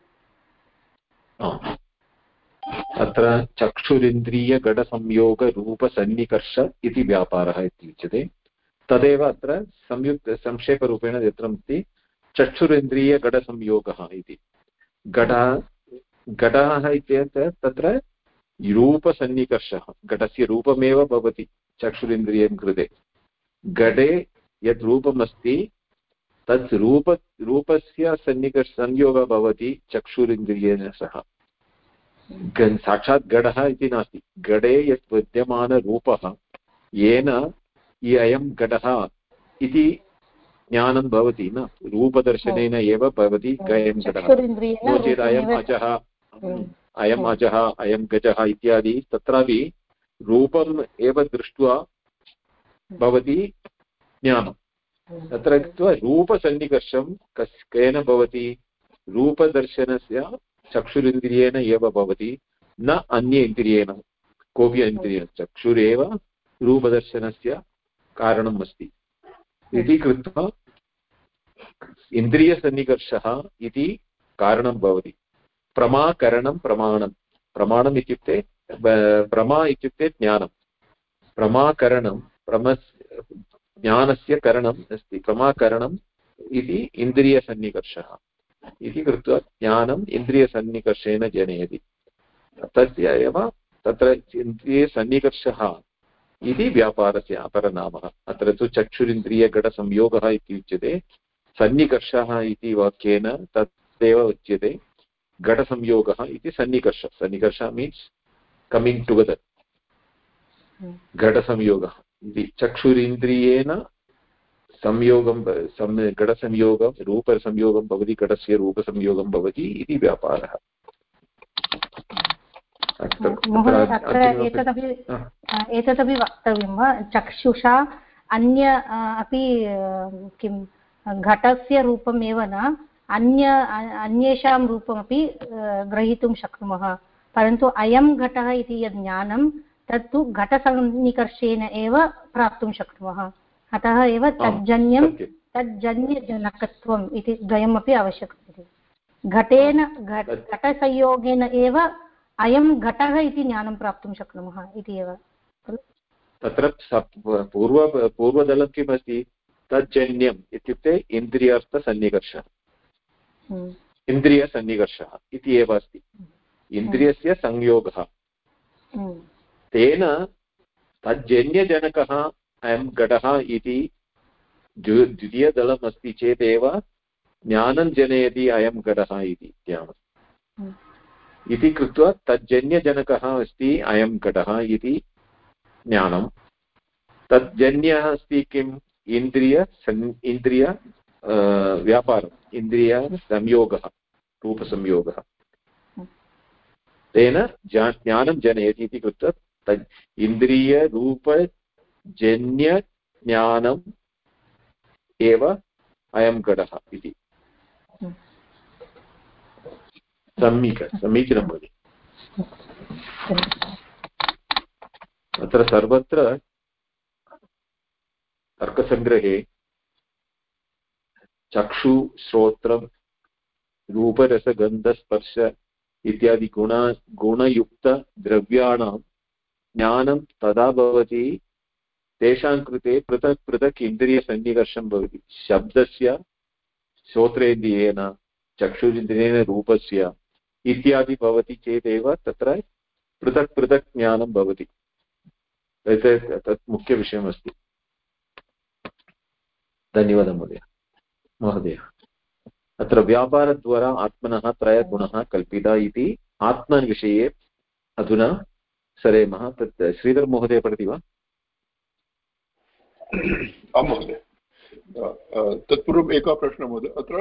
अत्र चक्षुरिन्द्रियगडसंयोगरूपसन्निकर्ष इति व्यापारः इति उच्यते। तदेव अत्र संयुक्त संक्षेपरूपेण दत्तमस्ति चक्षुरिन्द्रियगडसंयोगः इति। घटः घटः इत्येतत् तत्र रूपसन्निकर्षः घटस्य रूपमेव भवति चक्षुरिन्द्रियं कृते। घटे यत् रूपमस्ति तत् रूप रूपस्य सन्निकर्ष संयोगः भवति चक्षुरिन्द्रियेण सह। साक्षात् घटः इति नास्ति। घटे यत् विद्यमानरूपः येन अयं घटः इति ज्ञानं भवति न? रूपदर्शनेन एव भवति अयं घटः नो चेत् अयम् अजः अयम् अजः अयं गजः इत्यादि तत्रापि रूपम् एव दृष्ट्वा भवति ज्ञानम्। तत्र गत्वा रूपसन्निकर्षं कस्, केन भवति? रूपदर्शनस्य चक्षुरिन्द्रियेण एव भवति, न अन्य इन्द्रियेण। कोऽपि इन्द्रियेण चक्षुरेव रूपदर्शनस्य कारणम् अस्ति। इति कृत्वा इन्द्रियसन्निकर्षः इति कारणं भवति। प्रमाकरणं प्रमाणं। प्रमाणम् इत्युक्ते प्रमा इत्युक्ते ज्ञानं। प्रमाकरणं प्रमस् ज्ञानस्य करणम् अस्ति प्रमाकरणम् इति इन्द्रियसन्निकर्षः। इति कृत्वा ज्ञानम् इन्द्रियसन्निकर्षेण जनयति। तस्य एव तत्र इन्द्रियसन्निकर्षः इति व्यापारस्य अपरनामः। अत्र तु चक्षुरिन्द्रियघटसंयोगः इति उच्यते। सन्निकर्षः इति वाक्येन तदेव उच्यते। घटसंयोगः इति सन्निकर्ष। सन्निकर्ष मीन्स् कमिङ्ग् टुगेदर् घटसंयोगः चक्षुरिन्द्रियेण संयोगं घटसंयोगं रूपसंयोगं भवति घटस्य रूपसंयोगं भवति इति व्यापारः। एतदपि वक्तव्यं वा? चक्षुषा अन्य अपि किं घटस्य रूपमेव न अन्य अन्येषां रूपमपि ग्रहीतुं शक्नुमः। परन्तु अयं घटः इति यद् ज्ञानं तत्तु घटसन्निकर्षेण एव प्राप्तुं शक्नुमः। अतः एव तज्जन्यं तज्जन्यजनकत्वम् इति द्वयमपि आवश्यकम्। घटेन घटसंयोगेन एव अयं घटः इति ज्ञानं प्राप्तुं शक्नुमः इति एव। तत्र पूर्व पूर्वदलं किम् अस्ति तज्जन्यम् इत्युक्ते इन्द्रियार्थसन्निकर्षः। हम्म। इन्द्रियसन्निकर्षः इति एव अस्ति। इन्द्रियस्य संयोगः। हम्म। तेन तज्जन्यजनकः अयं घटः इति द्वितीयदलम् अस्ति चेदेव ज्ञानं जनयति अयं घटः इति ज्ञानम् हम्म। इति कृत्वा तज्जन्यजनकः अस्ति अयं घटः इति ज्ञानं तज्जन्यः अस्ति किम्? इन्द्रिय इन्द्रिय व्यापारम् इन्द्रियसंयोगः रूपसंयोगः। तेन ज्ञानं जनयति इति कृत्वा तद् इन्द्रियरूपजन्यज्ञानम् एव अयं घटः इति। सम्यक्, समीचीनं भगिनि। अत्र सर्वत्र तर्कसङ्ग्रहे चक्षु श्रोत्रं रूपरसगन्धस्पर्श इत्यादि गुण गुणयुक्तद्रव्याणां ज्ञानं तदा भवति, तेषां कृते पृथक् पृथक् इन्द्रियसन्निकर्षं भवति। शब्दस्य, श्रोत्रेन्द्रियेण, चक्षुरिन्द्रियेण, रूपस्य इत्यादि भवति चेदेव तत्र पृथक् पृथक् ज्ञानं भवति। तत् मुख्यविषयमस्ति। धन्यवादः महोदय। महोदय, अत्र व्यापारद्वारा आत्मनः त्रयगुणः कल्पिता इति आत्मविषये अधुना सरेमः तत् श्रीधरमहोदय पठति वा? आं महोदय। तत्पूर्वम् एकः प्रश्नः महोदय। अत्र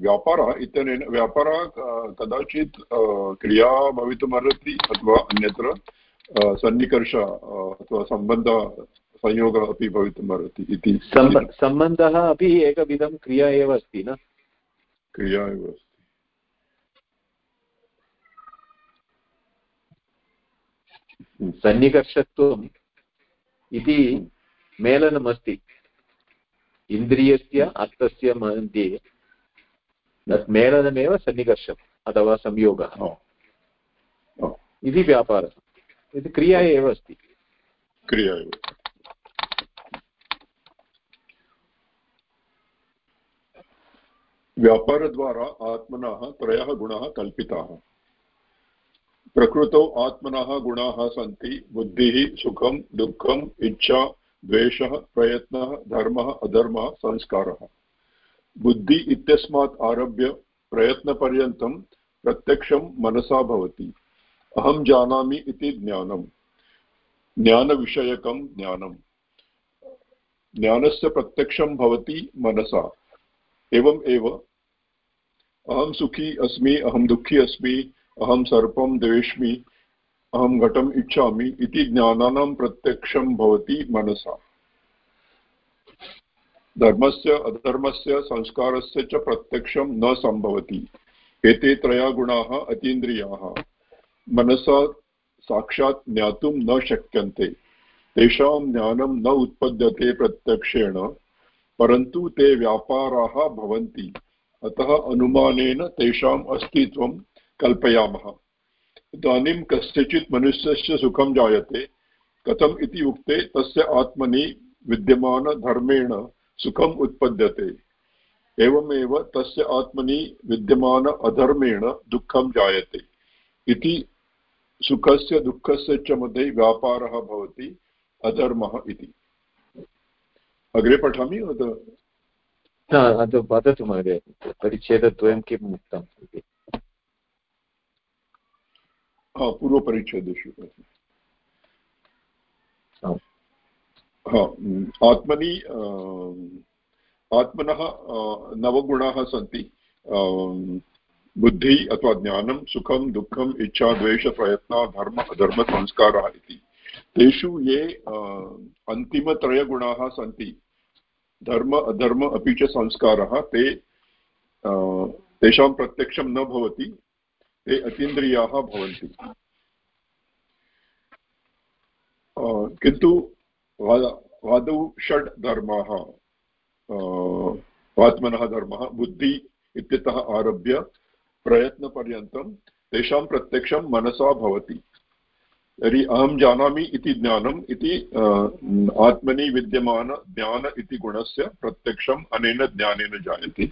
व्यापारः इत्यनेन व्यापारः कदाचित् क्रिया भवितुमर्हति अथवा अन्यत्र सन्निकर्ष अथवा सम्बन्ध संयोगः अपि भवितुमर्हति इति। सम्बन्धः अपि एकविधं क्रिया एव अस्ति न? क्रिया एव अस्ति। सन्निकर्षत्वम् इति मेलनमस्ति। इन्द्रियस्य अर्थस्य मध्ये तत् मेलनमेव सन्निकर्षम् अथवा संयोगः। इति व्यापारः। इति क्रिया एव अस्ति। क्रिया एव। व्यापारद्वारा आत्मनः त्रयः गुणाः कल्पिताः। प्रकृतौ आत्मनः गुणाः सन्ति, बुद्धिः सुखं दुःखम् इच्छा, द्वेषः, प्रयत्नः, धर्मः, अधर्मः, संस्कारः। बुद्धि इत्यस्मात् आरभ्य प्रयत्नपर्यन्तं प्रत्यक्षं मनसा भवति। अहं जानामि इति ज्ञानम्। ज्ञानविषयकं ज्ञानम्। ज्ञानस्य प्रत्यक्षं भवति मनसा। एवम् एव। अहं सुखी अस्मि, अहं दुःखी अस्मि अहं सर्पं द्वेष्मि अहं घटम् इच्छामि इति ज्ञानानां प्रत्यक्षं भवति मनसा। धर्मस्य, अधर्मस्य, संस्कारस्य च प्रत्यक्षं न सम्भवति। एते त्रया गुणाः अतीन्द्रियाः। मनसा साक्षात् ज्ञातुं न शक्यन्ते। तेषां ज्ञानं न उत्पद्यते प्रत्यक्षेण, परन्तु ते व्यापाराः भवन्ति। अतः अनुमानेन तेषाम् अस्तित्वं कल्पयामः। इदानीं कस्यचित् मनुष्यस्य सुखं जायते। कथम् इति उक्ते तस्य आत्मनि विद्यमानधर्मेण सुखम् उत्पद्यते। एवमेव तस्य आत्मनि विद्यमान अधर्मेण दुःखं जायते। इति सुखस्य दुःखस्य च मध्ये व्यापारः भवति, अधर्मः इति। अग्रे पठामि वदतु महोदय परिच्छेदद्वयं किम् उक्तम् इति? पूर्वपरिच्छेदेषु आत्मनि आत्मनः नवगुणाः सन्ति। बुद्धि अथवा ज्ञानं सुखं दुःखम् इच्छा द्वेषप्रयत्नः धर्म अधर्मसंस्कारः इति। तेषु ये अन्तिमत्रयगुणाः सन्ति। धर्म अधर्म अपि च संस्कारः ते तेषां प्रत्यक्षं न भवति। ते अतीन्द्रियाः भवन्ति। किन्तु आदौ षड् धर्माः आत्मनः धर्मः, बुद्धि इत्यतः आरभ्य प्रयत्नपर्यन्तं तेषां प्रत्यक्षं मनसा भवति। तर्हि अहं जानामि इति ज्ञानम् इति आत्मनि विद्यमान ज्ञान इति गुणस्य प्रत्यक्षम् अनेन ज्ञानेन जायते।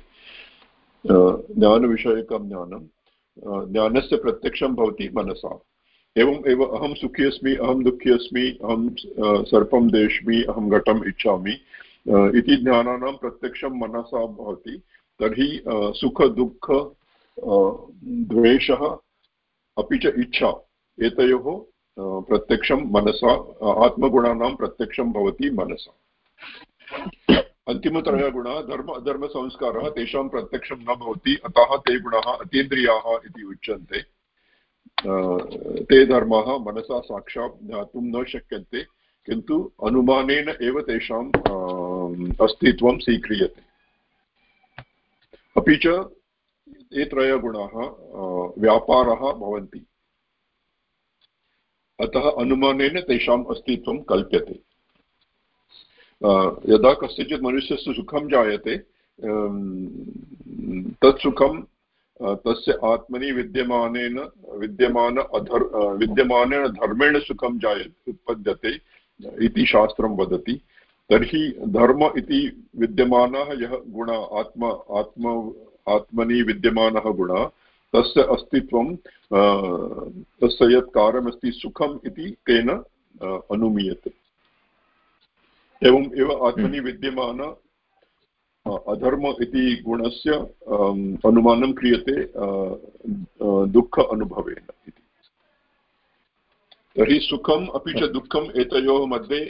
ज्ञानविषयकं ज्ञानं ज्ञानस्य प्रत्यक्षं भवति मनसा। एवम् एव अहं सुखी अस्मि अहं दुःखी अस्मि अहं सर्पं देष्मि, अहं घटम् इच्छामि इति ज्ञानानां प्रत्यक्षं मनसा भवति। तर्हि सुखदुःख द्वेषः अपि च इच्छा, एतयोः प्रत्यक्षं मनसा, आत्मगुणानां प्रत्यक्षं भवति मनसा। अन्तिमत्रयगुणः धर्म, अधर्मसंस्कारः, तेषां प्रत्यक्षं न भवति, अतः ते गुणाः अतीन्द्रियाः इति उच्यन्ते। ते धर्माः मनसा साक्षात् ज्ञातुं न शक्यन्ते, किन्तु अनुमानेन एव तेषाम् अस्तित्वं स्वीक्रियते। अपि च ये त्रयगुणाः व्यापारः भवन्ति। अतः अनुमानेन तेषाम् अस्तित्वं कल्प्यते। यदा कस्यचित् मनुष्यस्य सुखं जायते तत् सुखं तस्य आत्मनि विद्यमानेन, विद्यमान अधर् विद्यमानेन धर्मेण सुखं जायते उत्पद्यते इति शास्त्रं वदति। तर्हि धर्म इति विद्यमानः यः गुण, आत्म आत्म, आत्मनि विद्यमानः गुणः, तस्य अस्तित्वं तस्य यत् कार्यमस्ति सुखम् इति तेन अनुमीयते। एवम् एव आत्मनि हम्म। विद्यमान अधर्म इति गुणस्य अनुमानं क्रियते दुःख अनुभवेन इति। तर्हि सुखम् अपि च दुःखम् एतयोः मध्ये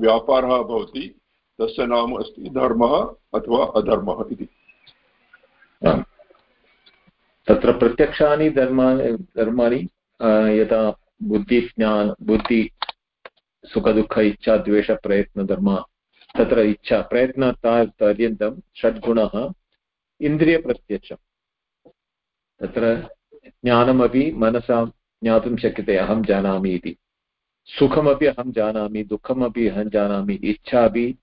व्यापारः भवति तस्य नाम अस्ति धर्मः अथवा अधर्मः इति। तत्र प्रत्यक्षानि धर्माणि धर्माणि यथा बुद्धिज्ञान बुद्धि सुखदुःख इच्छा द्वेषप्रयत्नधर्म तत्र इच्छा प्रयत्नपर्यन्तं षड्गुणः इन्द्रियप्रत्यक्षं तत्र ज्ञानमपि मनसा ज्ञातुं शक्यते, अहं जानामि इति। सुखमपि अहं जानामि, दुःखमपि अहं जानामि इच्छा अपि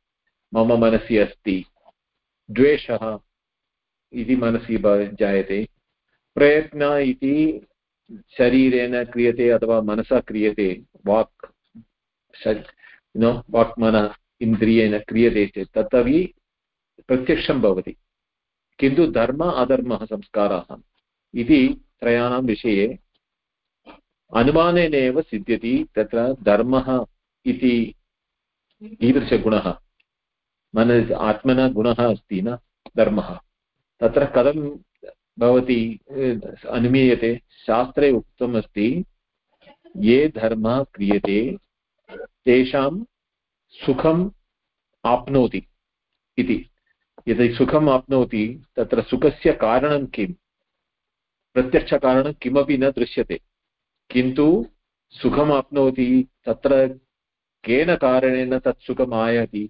मम मनसि अस्ति। द्वेषः इति मनसि जायते। प्रयत्न इति शरीरेण क्रियते अथवा मनसा क्रियते, वाक् नो वाक् मन इन्द्रियेण क्रियते चेत् तदपि प्रत्यक्षं भवति। किन्तु धर्म अधर्मः संस्काराः इति त्रयाणां विषये अनुमानेन एव सिद्ध्यति तत्र धर्मः इति ईदृशगुणः। मन आत्मनः गुणः अस्ति न, धर्मः। तत्र कथं भवति अनुमीयते? शास्त्रे उक्तम् अस्ति ये धर्मः क्रियते तेषां सुखम् आप्नोति इति। यदि सुखम् आप्नोति, तत्र सुखस्य कारणं किं प्रत्यक्षकारणं किमपि न दृश्यते। किन्तु सुखम् आप्नोति, तत्र केन कारणेन तत् सुखम् आयाति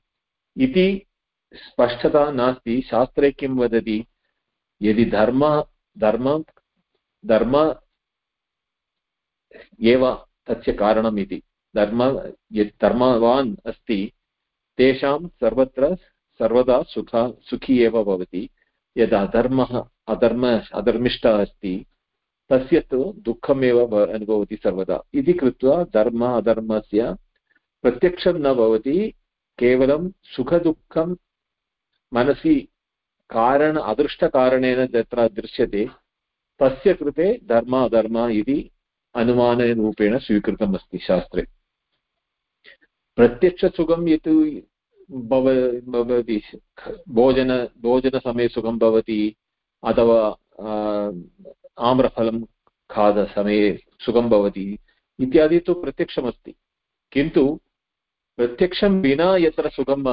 इति स्पष्टता नास्ति। शास्त्रे किं वदति? यदि धर्म धर्म धर्म एव तस्य कारणम् इति। धर्म यत् धर्मवान् अस्ति, तेषां सर्वत्र सर्वदा सुख, सुखी एव भवति। यद् अधर्मः अधर्म अधर्मिष्टः अस्ति, तस्य तु दुःखमेव अनुभवति सर्वदा। इति कृत्वा धर्म, अधर्मस्य प्रत्यक्षं न भवति, केवलं सुखदुःखं मनसि कारण, अदृष्टकारणेन यत्र दृश्यते, तस्य कृते धर्म, अधर्म इति अनुमानरूपेण स्वीकृतम् अस्ति शास्त्रे। प्रत्यक्षसुखं यत् भव, भवति, भोजन, भोजनसमये सुखं भवति, अथवा आम्रफलं खादसमये सुखं भवति, इत्यादि तु प्रत्यक्षमस्ति। किन्तु, प्रत्यक्षं विना यत्र सुखं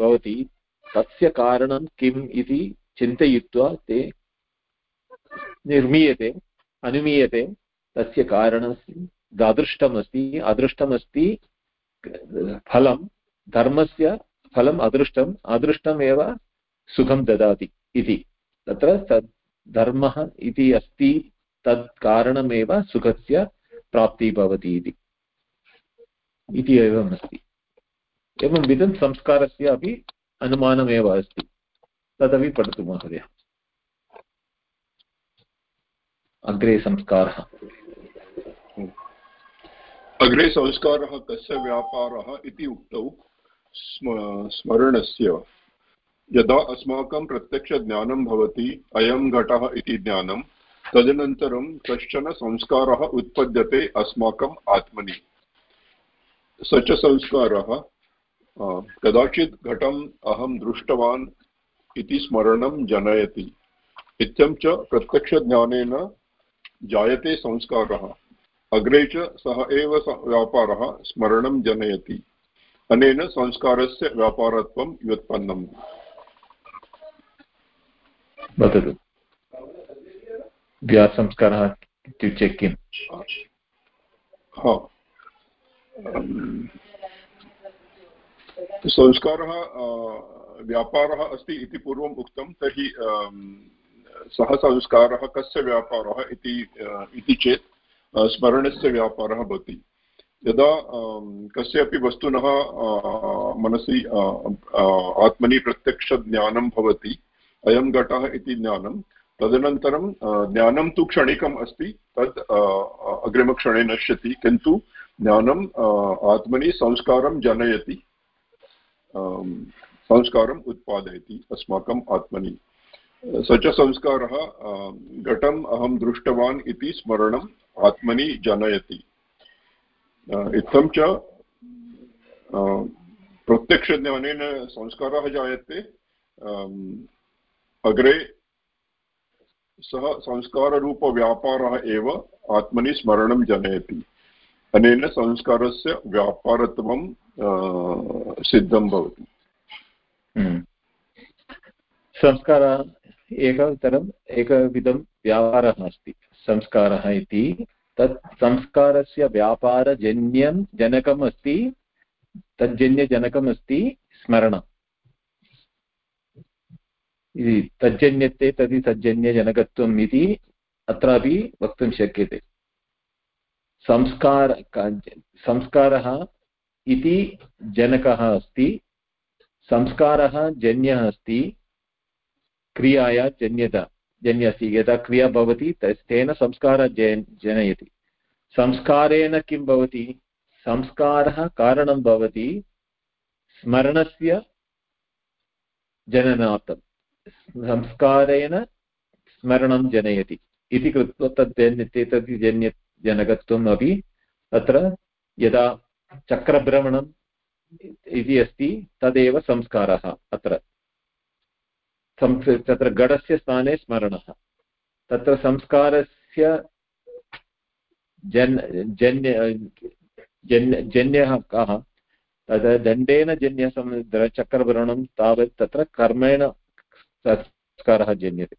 भवति, तस्य कारणं किम् इति चिन्तयित्वा ते निर्मीयते, अनुमीयते, तस्य कारणस्य अदृष्टमस्ति अदृष्टमस्ति फलं धर्मस्य फलम् अदृष्टम्, अदृष्टमेव सुखं ददाति इति। तत्र तद् धर्मः इति अस्ति तत् कारणमेव सुखस्य प्राप्तिः भवति इति। इति एवम् अस्ति। एवं विधं संस्कारस्य अपि अनुमानमेव अस्ति। तदपि पठतु महोदय। अग्रे संस्कारः। अग्रे संस्कारः कस्य व्यापारः इति उक्तौ स्मरणस्य। यदा अस्माकं प्रत्यक्षज्ञानं भवति, अयं घटः इति ज्ञानं, तदनन्तरं कश्चन संस्कारः उत्पद्यते अस्माकम् आत्मनि। स च संस्कारः कदाचित् घटम् अहं दृष्टवान् इति स्मरणं जनयति। इत्थं च प्रत्यक्षज्ञानेन जायते संस्कारः। अग्रे च सः एव व्यापारः स्मरणं जनयति। अनेन संस्कारस्य व्यापारत्वं व्युत्पन्नम्। वदतु। व्यासंस्कारः इत्युक्ते किम्? संस्कारः व्यापारः अस्ति इति पूर्वम् उक्तं तर्हि सः संस्कारः कस्य व्यापारः इति चेत् स्मरणस्य व्यापारः भवति। यदा कस्यापि वस्तुनः मनसि आत्मनि प्रत्यक्षज्ञानं भवति, अयं घटः इति ज्ञानं, तदनन्तरं ज्ञानं तु क्षणिकम् अस्ति तत् अग्रिमक्षणे नश्यति, किन्तु ज्ञानम् आत्मनि संस्कारं जनयति संस्कारम् उत्पादयति, अस्माकम् आत्मनि। स च संस्कारः घटम् अहं दृष्टवान् इति स्मरणम् आत्मनि जनयति। इत्थं च प्रत्यक्षज्ञानेन संस्कारः जायते। अग्रे सः संस्काररूपव्यापारः एव आत्मनि स्मरणं जनयति। अनेन संस्कारस्य व्यापारत्वं सिद्धं भवति। हम्म। संस्कारः एकतरम्, एकविधं व्यापारः अस्ति। संस्कारः इति। तत् संस्कारस्य व्यापारजन्यं जनकम् अस्ति तज्जन्यजनकम् अस्ति स्मरणम् इति तज्जन्यते तदि तज्जन्यजनकत्वम् इति अत्रापि वक्तुं शक्यते। संस्कार संस्कारः इति जनकः अस्ति। संस्कारः जन्यः अस्ति। क्रियाया जन्यता। जन्य अस्ति यदा क्रिया भवति तेन संस्कारः जनयति। संस्कारेण किं भवति? संस्कारः कारणं भवति स्मरणस्य जननार्थं। संस्कारेण स्मरणं जनयति। इति कृत्वा तद् एतत् जन्य जनकत्वम् अपि तत्र यदा चक्रभ्रमणम् इति अस्ति, तदेव संस्कारः अत्र। तत्र गडस्य स्थाने स्मरणः। तत्र संस्कारस्य जन् जन्य जन्य जन्यः कः? तद् दण्डेन जन्यसं चक्रभ्रमणं तावत् तत्र कर्मेण संस्कारः जन्यते।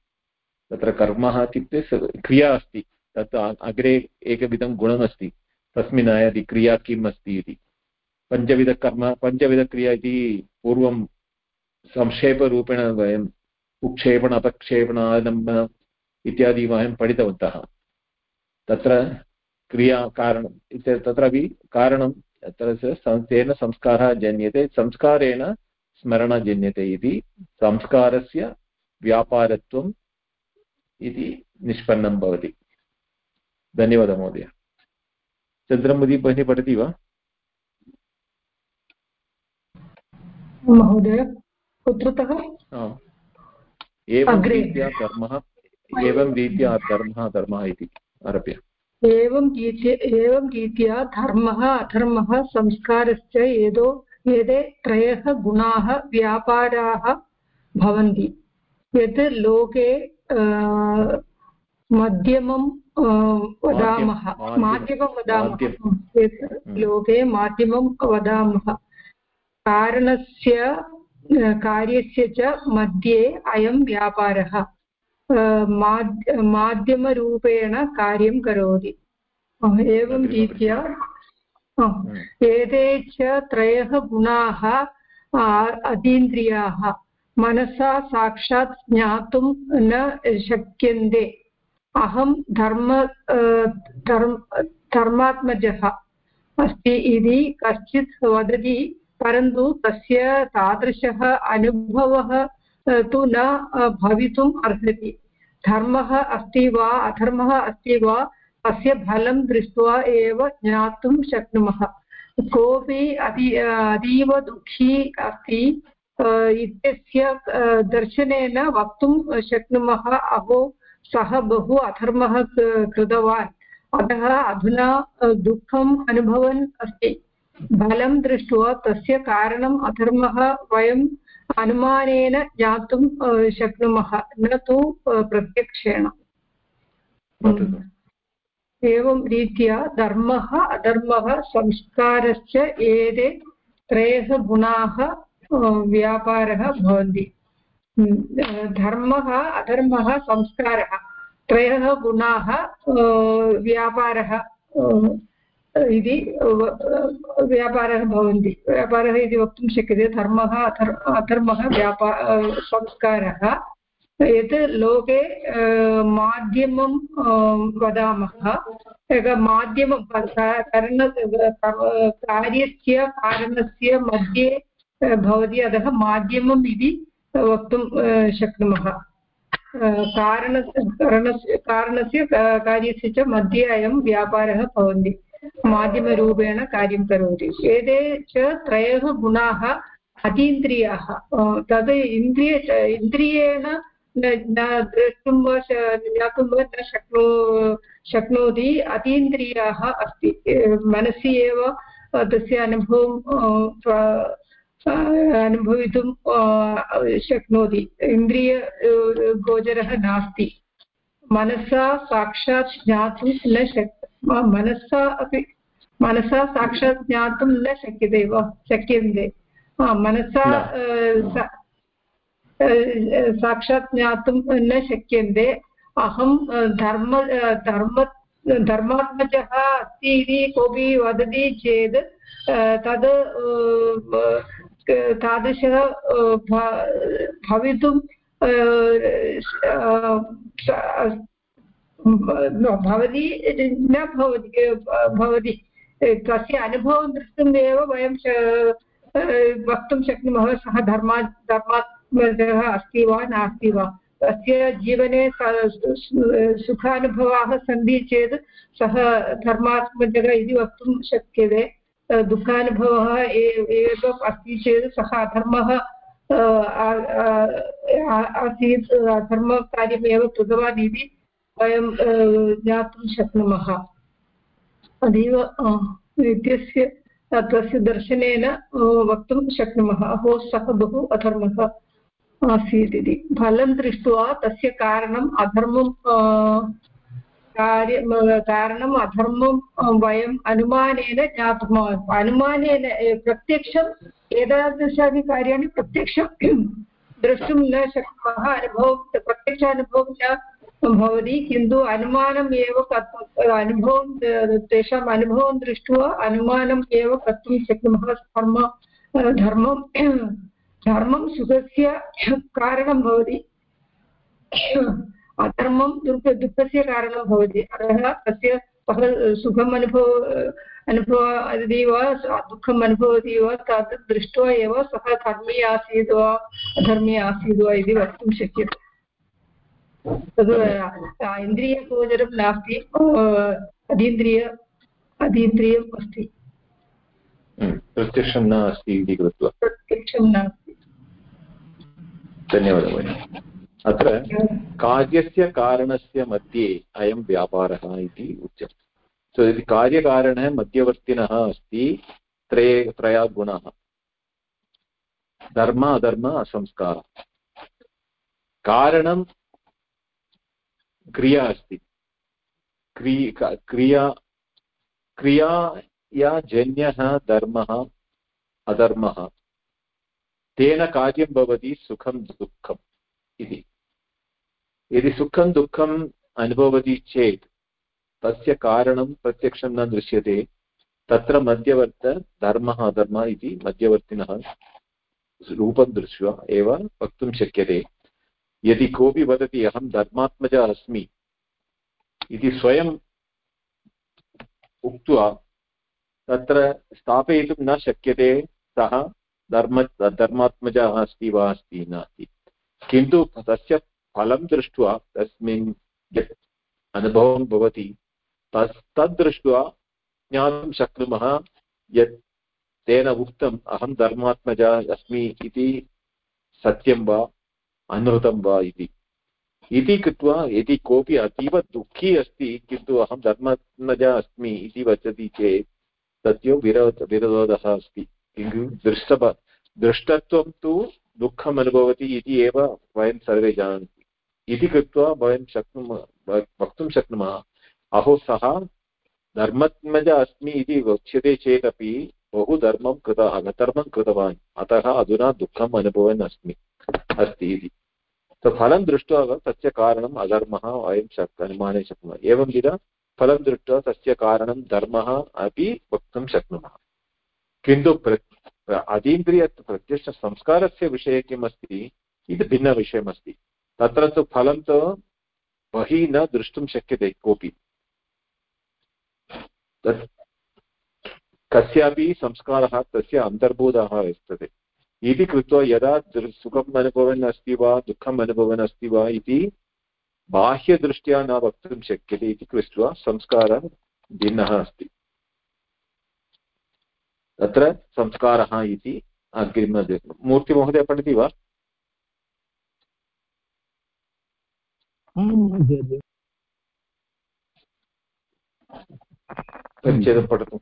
तत्र कर्मः इत्युक्ते क्रिया अस्ति। तत् अग्रे एकविधं गुणमस्ति। तस्मिन् आयाति क्रिया किम् अस्ति इति। पञ्चविधकर्म पञ्चविधक्रिया इति पूर्वं संक्षेपरूपेण वयम् उक्षेपण अपक्षेपण आलंबन इत्यादि वयं पठितवन्तः। तत्र क्रिया कारणं तत्रापि कारणं तत्र तेन संस्कारः जन्यते संस्कारेण स्मरणं जन्यते इति संस्कारस्य व्यापारत्वम् इति निष्पन्नं भवति। धन्यवादः महोदय। चन्द्रमुदी भगिनी पठति वा? महोदय कुत्रतः? एवं रीत्या धर्मः एवं रीत्या धर्मः धर्मः इति आरभ्य। एवं रीत्या एवं रीत्या धर्मः अधर्मः संस्कारश्च एदो एते त्रयः गुणाः व्यापाराः भवन्ति। यत् लोके मध्यमं वदामः माध्यमं वदामः। यत् लोके माध्यमं वदामः। कारणस्य कार्यस्य च मध्ये अयं व्यापारः। माध्यमरूपेण कार्यं करोति। एवं रीत्या एते च त्रयः गुणाः अतीन्द्रियाः। मनसा साक्षात् ज्ञातुं न शक्यन्ते। अहं धर्म धर्म धर्मात्मजः अस्ति इति कश्चित् वदति परन्तु तस्य तादृशः अनुभवः तु न भवितुम् अर्हति। धर्मः अस्ति वा, अधर्मः अस्ति वा, तस्य फलं दृष्ट्वा एव ज्ञातुं शक्नुमः। कोऽपि अति अतीव दुःखी अस्ति इत्यस्य दर्शनेन वक्तुं शक्नुमः अहो, सः बहु अधर्मः कृतवान्। अतः अधुना दुःखम् अनुभवन् अस्ति। फलं दृष्ट्वा तस्य कारणम् अधर्मः वयम् अनुमानेन ज्ञातुं शक्नुमः न तु प्रत्यक्षेण। एवं रीत्या धर्मः अधर्मः संस्कारश्च एते त्रयः गुणाः व्यापारः भवन्ति। धर्मः अधर्मः संस्कारः त्रयः गुणाः व्यापारः इति व्यापारः भवन्ति। व्यापारः इति वक्तुं शक्यते। धर्मः अधर्मः व्यापा संस्कारः। यत् लोके माध्यमं वदामः। माध्यमं कर्ण कार्यस्य कारणस्य मध्ये भवति, अतः माध्यमम् इति वक्तुं शक्नुमः। कारण कारणस्य कारणस्य कार्यस्य च मध्ये अयं व्यापारः भवन्ति। माध्यमरूपेण कार्यं करोति। एते च त्रयः गुणाः अतीन्द्रियाः। तद् इन्द्रिय, इन्द्रियेण न द्रष्टुं वा ज्ञातुं वा न शक्नो, शक्नोति, अतीन्द्रियाः अस्ति। मनसि एव तस्य अनुभवं अनुभवितुं शक्नोति। इन्द्रिय गोचरः नास्ति। मनसा साक्षात् ज्ञातुं न शक् मनसा अपि मनसा साक्षात् ज्ञातुं न शक्यते वा शक्यन्ते। मनसा साक्षात् ज्ञातुं न शक्यन्ते। अहं धर्म धर्म धर्मात्मजः अस्ति इति कोऽपि वदति चेत् तद् तादृशः भवितुं भवति न भवति भवति तस्य अनुभवं द्रष्टुम् एव वयं वक्तुं शक्नुमः, सः धर्मा धर्मात् वर्गः अस्ति वा, नास्ति वा? तस्य जीवने सुखानुभवाः सन्ति चेत् सः धर्मात्मजः इति वक्तुं शक्यते। दुःखानुभवः एव अस्ति चेत् सः अधर्मः आसीत् अधर्मकार्यमेव कृतवान् इति वयं ज्ञातुं शक्नुमः। अतीव नित्यस्य तस्य दर्शनेन वक्तुं शक्नुमः। अहो, सः बहु अधर्मः आसीत् इति। फलं दृष्ट्वा तस्य कारणम् अधर्मं कार्य कारणम् अधर्मं वयम् अनुमानेन ज्ञातुम् अनुमानेन प्रत्यक्षम् एतादृशानि कार्याणि प्रत्यक्षं द्रष्टुं न शक्नुमः। अनुभवं, प्रत्यक्षानुभवं न भवति, किन्तु अनुमानम् एव कर्तुम् अनुभवं तेषाम् अनुभवं दृष्ट्वा अनुमानम् एव कर्तुं शक्नुमः धर्म धर्मं धर्मं सुखस्य कारणं भवति। अधर्मं दुःख दुःखस्य कारणं भवति। अतः तस्य सुखम् अनुभव अनुभवति वा दुःखम् अनुभवति वा तद् दृष्ट्वा एव सः धर्मी आसीत् वा अधर्मी आसीत् वा इति वक्तुं शक्यते। तद् इन्द्रियगोचरं नास्ति अतीन्द्रिय अतीन्द्रियम् अस्ति प्रत्यक्षं न अस्ति इति कृत्वा प्रत्यक्षं नास्ति धन्यवादः भगिनि अत्र कार्यस्य कारणस्य मध्ये अयं व्यापारः इति उच्यते सो यदि कार्यकारणः मध्यवर्तिनः अस्ति त्रये त्रया गुणाः धर्म अधर्म असंस्कारः कारणं क्रिया अस्ति। क्रि क्रिया क्रियाया जन्यः धर्मः, अधर्मः, तेन कार्यं भवति सुखं दुःखम् इति। यदि सुखं दुःखम् अनुभवति चेत्, तस्य कारणं प्रत्यक्षं न दृश्यते, तत्र मध्यवर्त धर्मः, अधर्मः इति मध्यवर्तिनः रूपं दृष्ट्वा एव वक्तुं शक्यते। यदि कोऽपि वदति, अहं धर्मात्मजः अस्मि इति स्वयम् उक्त्वा तत्र स्थापयितुं न शक्यते, सः धर्म, धर्मात्मजः अस्ति वा अस्ति नास्ति। किन्तु तस्य फलं दृष्ट्वा तस्मिन् यत् अनुभवं भवति, तस्, तद्दृष्ट्वा ज्ञातुं शक्नुमः यत् तेन उक्तम्, अहं धर्मात्मजा अस्मि इति सत्यं वा? अनृतं वा इति। इति कृत्वा यदि कोऽपि अतीव दुःखी अस्ति, किन्तु अहं धर्मत्मजा अस्मि इति वदति चेत् तस्य विरोध, विरोधः अस्ति। किन्तु दृष्टप, दृष्टत्वं तु दुःखम् अनुभवति इति एव वयं सर्वे जानन्ति। इति कृत्वा वयं शक्नुमः वक्तुं शक्नुमः, अहो सः धर्मत्मज अस्मि इति उच्यते चेदपि बहु धर्मं कृत, अधर्मं कृतवान्, अतः अधुना दुःखम् अनुभवन् अस्मि, अस्ति इति। फलं दृष्ट्वा तस्य कारणम् अधर्मः वयं शक् अनुमाने शक्नुमः। एवंविध फलं दृष्ट्वा तस्य कारणं धर्मः अपि वक्तुं शक्नुमः। किन्तु प्र अतीन्द्रिय प्रत्यक्षसंस्कारस्य विषये किम् अस्ति इति भिन्नविषयमस्ति तत्र तु फलं तु बहिः न द्रष्टुं शक्यते कोऽपि। तत् कस्यापि संस्कारः तस्य अन्तर्भूतः वर्तते। इति कृत्वा यदा सुखम् अनुभवन् अस्ति वा दुःखम् अनुभवन् अस्ति वा इति बाह्यदृष्ट्या न वक्तुं शक्यते इति कृत्वा संस्कारः भिन्नः अस्ति। तत्र संस्कारः इति अग्रिम मूर्तिमहोदय पठति वा? पठतु।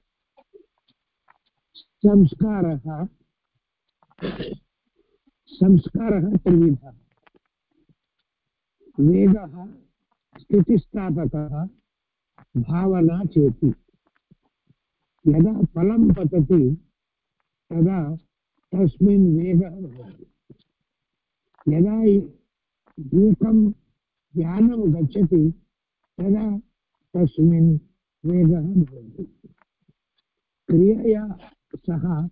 संस्कारः। संस्कारः त्रिविधः वेगः, स्थितिस्थापकः, भावना चेति। यदा फलं पतति, तदा तस्मिन् वेगः भवति। यदा एकं ज्ञानं गच्छति, तदा तस्मिन् वेगः भवति। क्रियया सह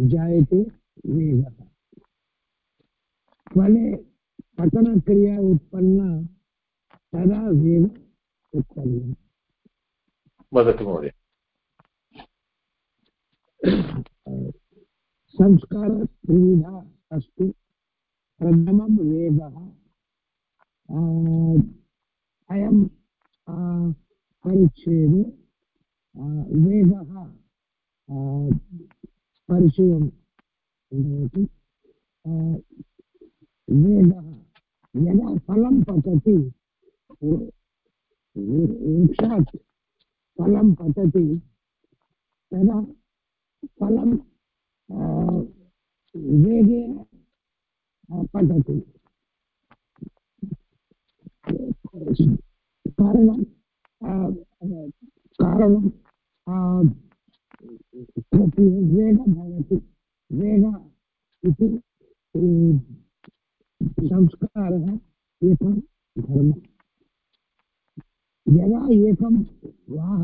जायते। फले पतनक्रिया उत्पन्ना तदा वेग उत्पन्नः। वदतु महोदय संस्कारः त्रिविधा अस्ति प्रथमं वेगः अयं परिच्छेदे वेगः परिचयं भवति वेदः यदा फलं पतति वृक्षात् फलं पतति तदा फलं वेगेन पतति कारणं कारणं वेगः भवति। वेग इति संस्कारः एकं धर्मः। यदा एकं वाह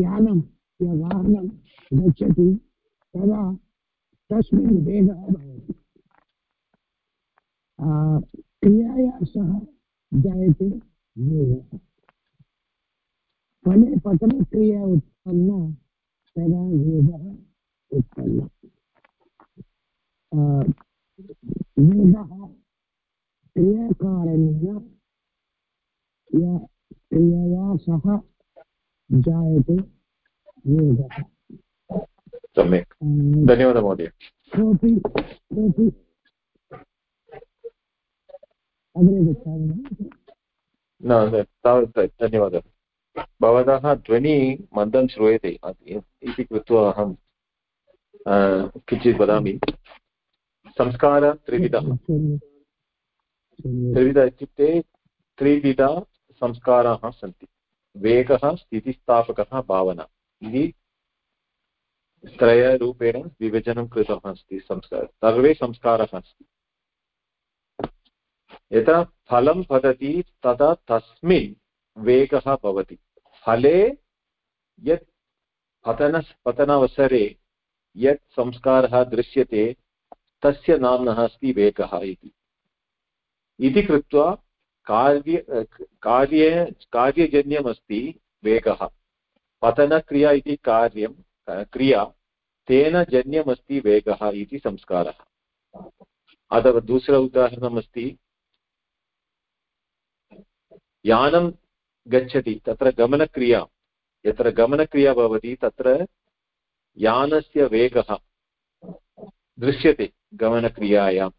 यानं या वाहनं गच्छति, तदा तस्मिन् वेगः भवति। सह जायते वेगः फले पतनक्रिया उत्पन्ना, तदा वेदः उत्पन्नः। वेदः क्रियाकारणेन या क्रियया सह जायते वेदः सम्यक्। धन्यवादः महोदय। कोऽपि कोऽपि अग्रे गच्छामि न, तावत् धन्यवादः। भवतः ध्वनिः मन्दं श्रूयते इति कृत्वा अहं किञ्चित् वदामि। संस्कारः त्रिविधः। त्रिविध इत्युक्ते त्रिविध संस्काराः सन्ति। वेगः स्थितिस्थापकः भावना। इति त्रयरूपेण विभजनं कृतः अस्ति संस्कारः सर्वे संस्कारः अस्ति। यदा फलं वदति तदा तस्मिन् वेगः भवति। फले यत् पतन पतनावसरे यत् संस्कारः दृश्यते तस्य नाम्नः अस्ति वेगः इति। इति कृत्वा कार्य कार्ये, कार्यजन्यमस्ति वेगः। पतनक्रिया इति कार्यं क्रिया, तेन जन्यमस्ति वेगः इति संस्कारः। अथवा दूसर उदाहरणमस्ति। यानं गच्छति, तत्र गमनक्रिया। यत्र गमनक्रिया भवति, तत्र यानस्य वेगः। दृश्यते गमनक्रियायां।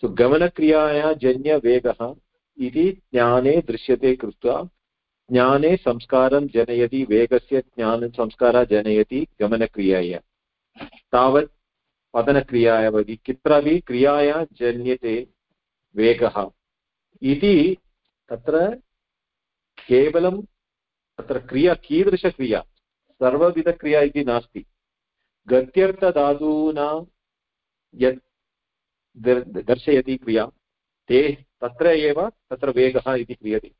सो गमनक्रियाया जन्यवेगः इति ज्ञाने दृश्यते कृत्वा, ज्ञाने संस्कारं जनयति, वेगस्य ज्ञानसंस्कारः जनयति गमनक्रियाय। तावत् पतनक्रियाय भवति कुत्रापि क्रियाया जन्यते वेगः इति तत्र केवलं, तत्र क्रिया कीदृशक्रिया, सर्वविधक्रिया इति नास्ति। गत्यर्थधातूना यत् दर्शयति क्रिया, ते तत्र एव तत्र वेगः इति क्रियते।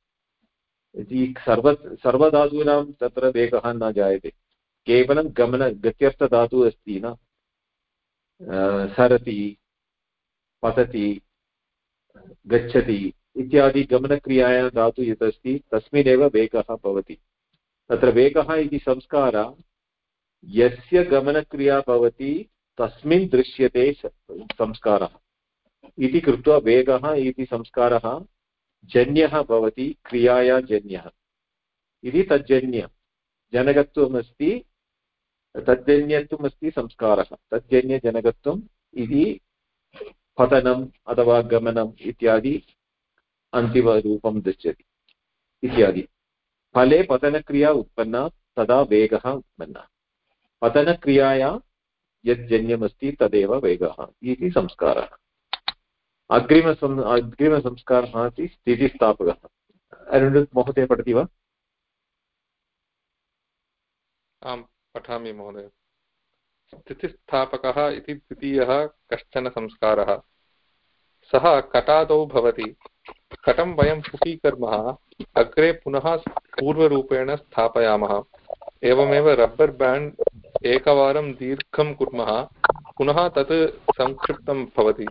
सर्व सर्वधातूनां तत्र वेगः न जायते, केवलं गमन गत्यर्थधातुः अस्ति न? सरति, पतति, गच्छति इत्यादि गमनक्रियायां धातुः यत् अस्ति तस्मिन्नेव वेगः भवति। तत्र वेगः इति संस्कार, यस्य गमनक्रिया भवति तस्मिन् दृश्यते संस्कारः। इति कृत्वा वेगः इति संस्कारः जन्यः भवति, क्रियाया जन्यः। इति तज्जन्य। जनकत्वमस्ति तज्जन्यत्वम् अस्ति संस्कारः तज्जन्यजनकत्वम् इति पतनम् अथवा गमनम् इत्यादि अन्तिमरूपं दृश्यति इत्यादि। फले पतनक्रिया उत्पन्ना, तदा वेगः उत्पन्नः। पतनक्रियाया यज्जन्यमस्ति तदेव वेगः इति संस्कारः। अग्रिमसं अग्रिमसंस्कारः अस्ति स्थितिस्थापकः। अरुणत् महोदय, पठति वा? आं पठामि, महोदय। स्थितिस्थापकः इति द्वितीयः कश्चन संस्कारः। सः कटादौ भवति। कटं वयं पुटीकर्मः अग्रे पुनः पूर्वरूपेण स्थापयामः। एवमेव रब्बर् बेण्ड् एकवारं दीर्घं कुर्मः, पुनः तत् संक्षिप्तं भवति।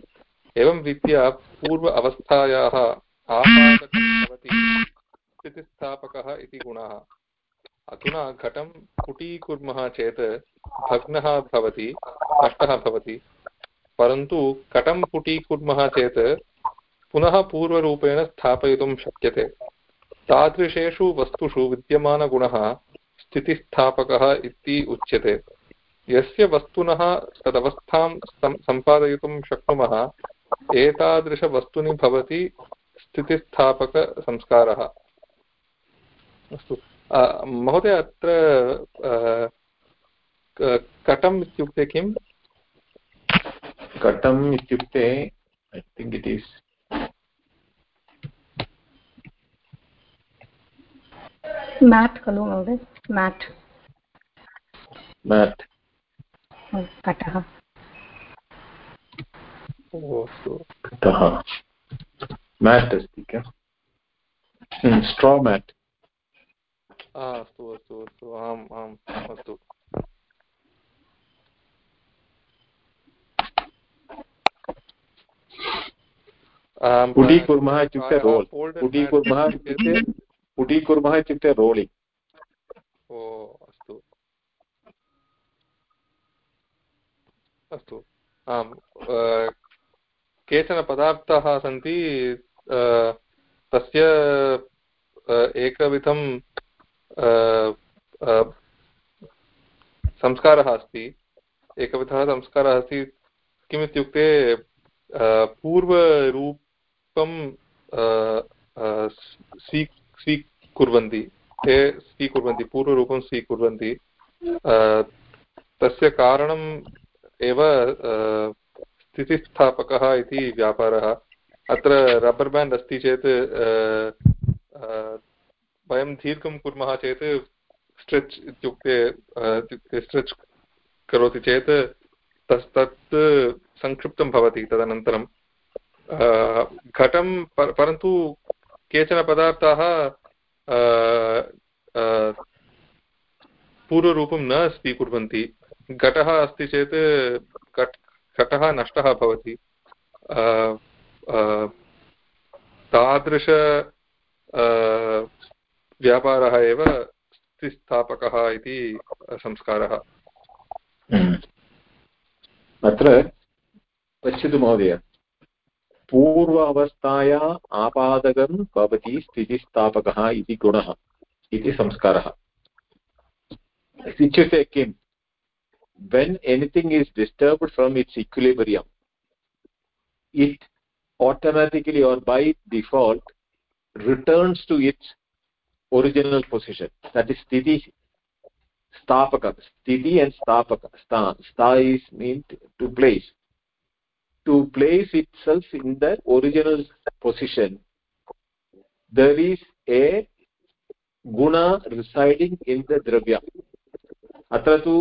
एवं रीत्या पूर्व अवस्थायाः आपादकं भवति स्थितिस्थापकः इति गुणः। अधुना घटं कुटीकुर्मः चेत् भग्नः भवति, नष्टः भवति। परन्तु कटं पुटीकुर्मः चेत् पुनः पूर्वरूपेण स्थापयितुं शक्यते। तादृशेषु वस्तुषु विद्यमानगुणः स्थितिस्थापकः इति उच्यते। यस्य वस्तुनः तदवस्थां सम्पादयितुं शक्नुमः एतादृशवस्तुनि भवति स्थितिस्थापकसंस्कारः। अस्तु। महोदय अत्र कटम् इत्युक्ते किम्? कटम् इत्युक्ते I think it is mat खलु महोदय। मेट् मेट् कटः कटः मेट् अस्ति किल स्ट्रा मेट् अस्तु अस्तु अस्तु आम् आम् अस्तु पुटी कुर्मः इत्युक्ते रोल् पुटी कुर्मः इत्युक्ते पुटी कुर्मः इत्युक्ते रोलिङ्ग् ओ अस्तु अस्तु आम् केचन पदार्थाः सन्ति तस्य एकविधं संस्कारः अस्ति। एकविधः संस्कारः अस्ति। किमित्युक्ते पूर्वरूपं स्वी, स्वीकुर्वन्ति। ते स्वीकुर्वन्ति, पूर्वरूपं स्वीकुर्वन्ति। तस्य कारणम् एव स्थितिस्थापकः इति व्यापारः। अत्र रब्बर् बेण्ड् अस्ति चेत् वयं दीर्घं कुर्मः चेत् स्ट्रेच् इत्युक्ते स्ट्रेच् करोति चेत् तस्, तत् संक्षिप्तं भवति तदनन्तरं। घटं परन्तु केचन पदार्थाः पूर्वरूपं न स्वीकुर्वन्ति घटः अस्ति चेत् घट् नष्टः भवति। तादृश व्यापारः एव स्थितिस्थापकः इति संस्कारः। अत्र पश्यतु महोदय। पूर्व अवस्थाया आपादकं भवति स्थितिस्थापकः इति गुणः, इति संस्कारः। इत्युक्ते किं? When anything is disturbed from its equilibrium it automatically or by default returns to its original position that is स्थिति स्थापक स्थिति एण्ड् स्थापक स्था mean to place to place itself in the original position there is a guna residing in the dravya अत्र तु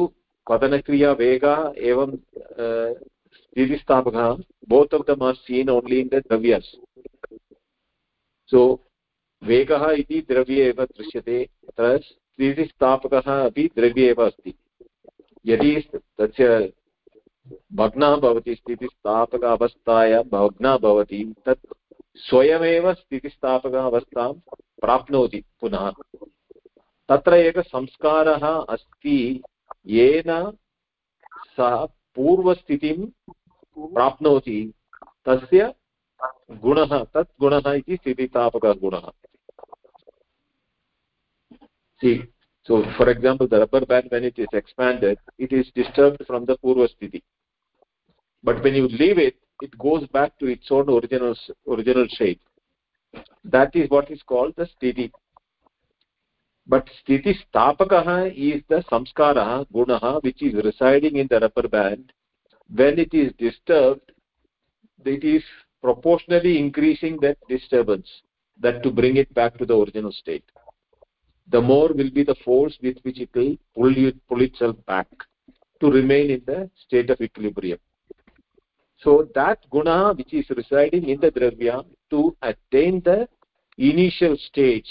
पतनक्रिया वेगा एवं स्थितिस्थापकः both of them are seen only in the dravyas so वेगः इति द्रव्ये एव दृश्यते अत्र स्थितिस्थापकः अपि द्रव्ये एव अस्ति यदि तस्य भग्नः भवति स्थितिस्थापक अवस्थायां भग्नः भवति, तत् स्वयमेव स्थितिस्थापक अवस्थां प्राप्नोति पुनः। तत्र एकः संस्कारः अस्ति, येन सः पूर्वस्थितिं प्राप्नोति, तस्य गुणः, तत् गुणः इति स्थितिस्थापकः गुणः see so for example the rubber band when it is expanded it is disturbed from the purva sthiti but when you leave it it goes back to its own original original shape. That is what is called the sthiti. But sthiti stapakah is the samskara, gunah which is residing in the rubber band. When it is disturbed it is proportionally increasing that disturbance that to bring it back to the original state the more will be the force with which it will pull, you, pull itself back to remain in the state of equilibrium. So that guna which is residing in the dravya to attain the initial stage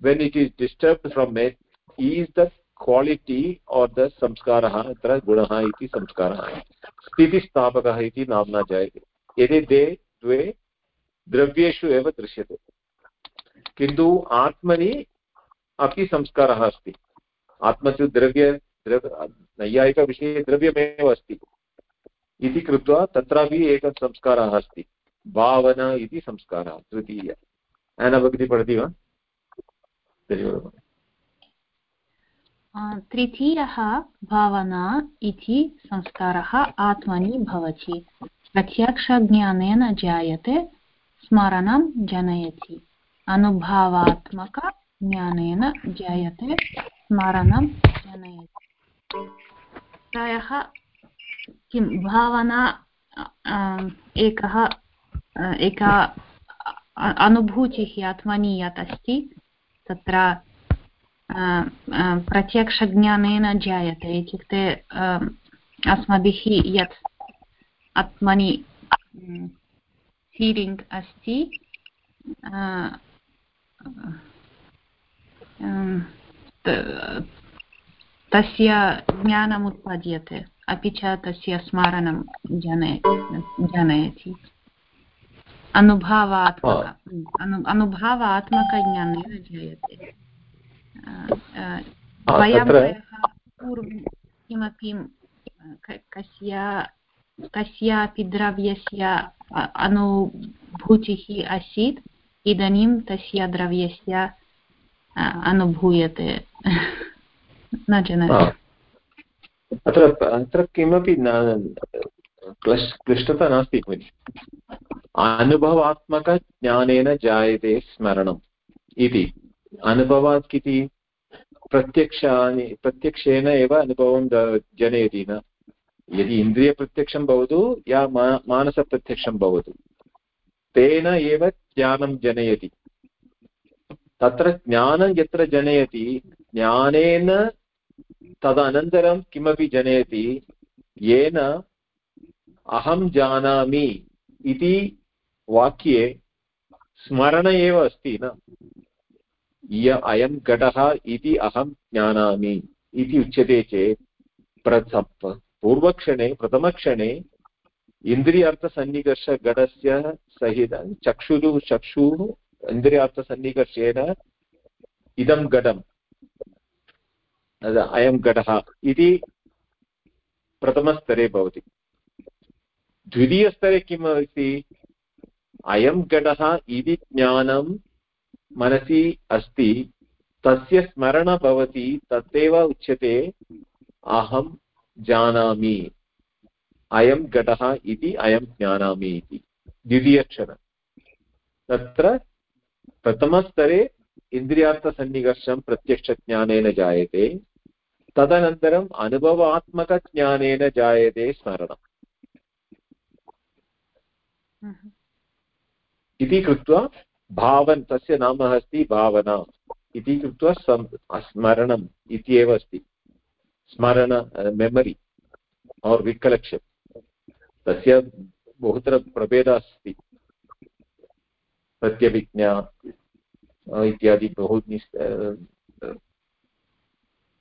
when it is disturbed from it is the quality or the samskarah अत्र गुणः इति संस्कारः स्थितिस्थापकः इति नाम्ना जायते यदि ते द्वे द्रव्येषु एव दृश्यते किन्तु आत्मनि अपि संस्कारः अस्ति। आत्मा तु द्रव्य, नैयायिकविषये द्रव्यमेव अस्ति। इति कृत्वा तत्रापि एकः संस्कारः अस्ति। भावना इति संस्कारः, तृतीय। एना भगिनी पठति वा? तृतीयः भावना इति संस्कारः आत्मनि भवति। प्रत्यक्षज्ञानेन जायते स्मरणं जनयति। अनुभवात्मक ज्ञानेन जायते स्मरणं जनयति। प्रायः किं, भावना एकः एका अनुभूतिः आत्मनि यत् अस्ति, तत्र प्रत्यक्षज्ञानेन जायते इत्युक्ते अस्माभिः यत् आत्मनि फीलिङ्ग् अस्ति तस्य ज्ञानम् उत्पाद्यते अपि च तस्य स्मरणं जनय जनयति अनुभवात्मक अनु अनुभवात्मकज्ञानेन जायते वयं पूर्वं किमपि कस्य कस्यापि द्रव्यस्य अनुभूतिः आसीत् इदानीं तस्य द्रव्यस्य अनुभूयते। *laughs* न जानामि अत्र अत्र किमपि न क्लिष्टता नास्ति, भगिनि। अनुभवात्मकज्ञानेन जायते स्मरणम् इति। अनुभवात् इति प्रत्यक्षानि, प्रत्यक्षेन एव अनुभवं जनयति न। यदि इन्द्रियप्रत्यक्षं भवतु, या मानसप्रत्यक्षं भवतु। तेन एव ज्ञानं जनयति। तत्र ज्ञानं यत्र जनयति, ज्ञानेन तदनन्तरं किमपि जनयति, येन अहं जानामि इति वाक्ये स्मरण एव अस्ति न? य अयं घटः इति अहं जानामि इति उच्यते चेत् प्रथम पूर्वक्षणे, प्रथमक्षणे इन्द्रियार्थसन्निकर्षघटस्य सहितं चक्षुः चक्षुः इन्द्रियार्थसन्निकर्षेण इदं घटम् अयं घटः इति प्रथमस्तरे भवति। द्वितीयस्तरे किम् अस्ति अयं घटः इति ज्ञानं मनसि अस्ति, तस्य स्मरण भवति, तदेव उच्यते, अहं जानामि। अयं घटः इति अयं जानामि इति। द्वितीयक्षरं। तत्र प्रथमस्तरे इन्द्रियार्थसन्निकर्षं प्रत्यक्षज्ञानेन जायते तदनन्तरम् अनुभवात्मकज्ञानेन जायते स्मरणम्। हम्म। इति कृत्वा भावन् तस्य नाम अस्ति भावना। इति कृत्वा स्मरणम् इत्येव अस्ति। स्मरण मेमरि और् रिकलेक्षन् तस्य बहुत्र प्रभेदः अस्ति। प्रत्यभिज्ञा इत्यादि बहु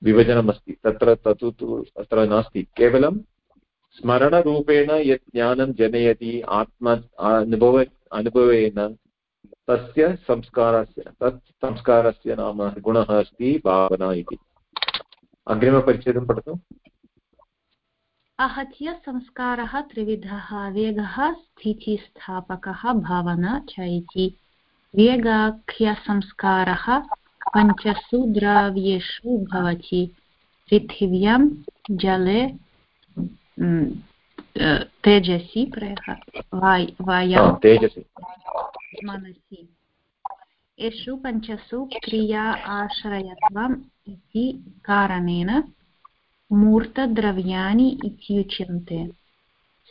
विभजनमस्ति तत्र तत् तु अत्र नास्ति। केवलं स्मरणरूपेण यत् ज्ञानं जनयति, आत्म अनुभव, अनुभवेन, तस्य संस्कारस्य, तत् संस्कारस्य नाम गुणः अस्ति, भावना इति। अग्रिमपरिच्छेदं पठतु। आहत्य संस्कारः त्रिविधः। वेगः स्थितिस्थापकः भावना च इति वेगाख्यसंस्कारः पञ्चसु द्रव्येषु भवति। पृथिव्यां जले तेजसि तेजसि। मनसि। एषु पञ्चसु क्रिया आश्रयत्वम् इति कारणेन मूर्तद्रव्याणि इत्युच्यन्ते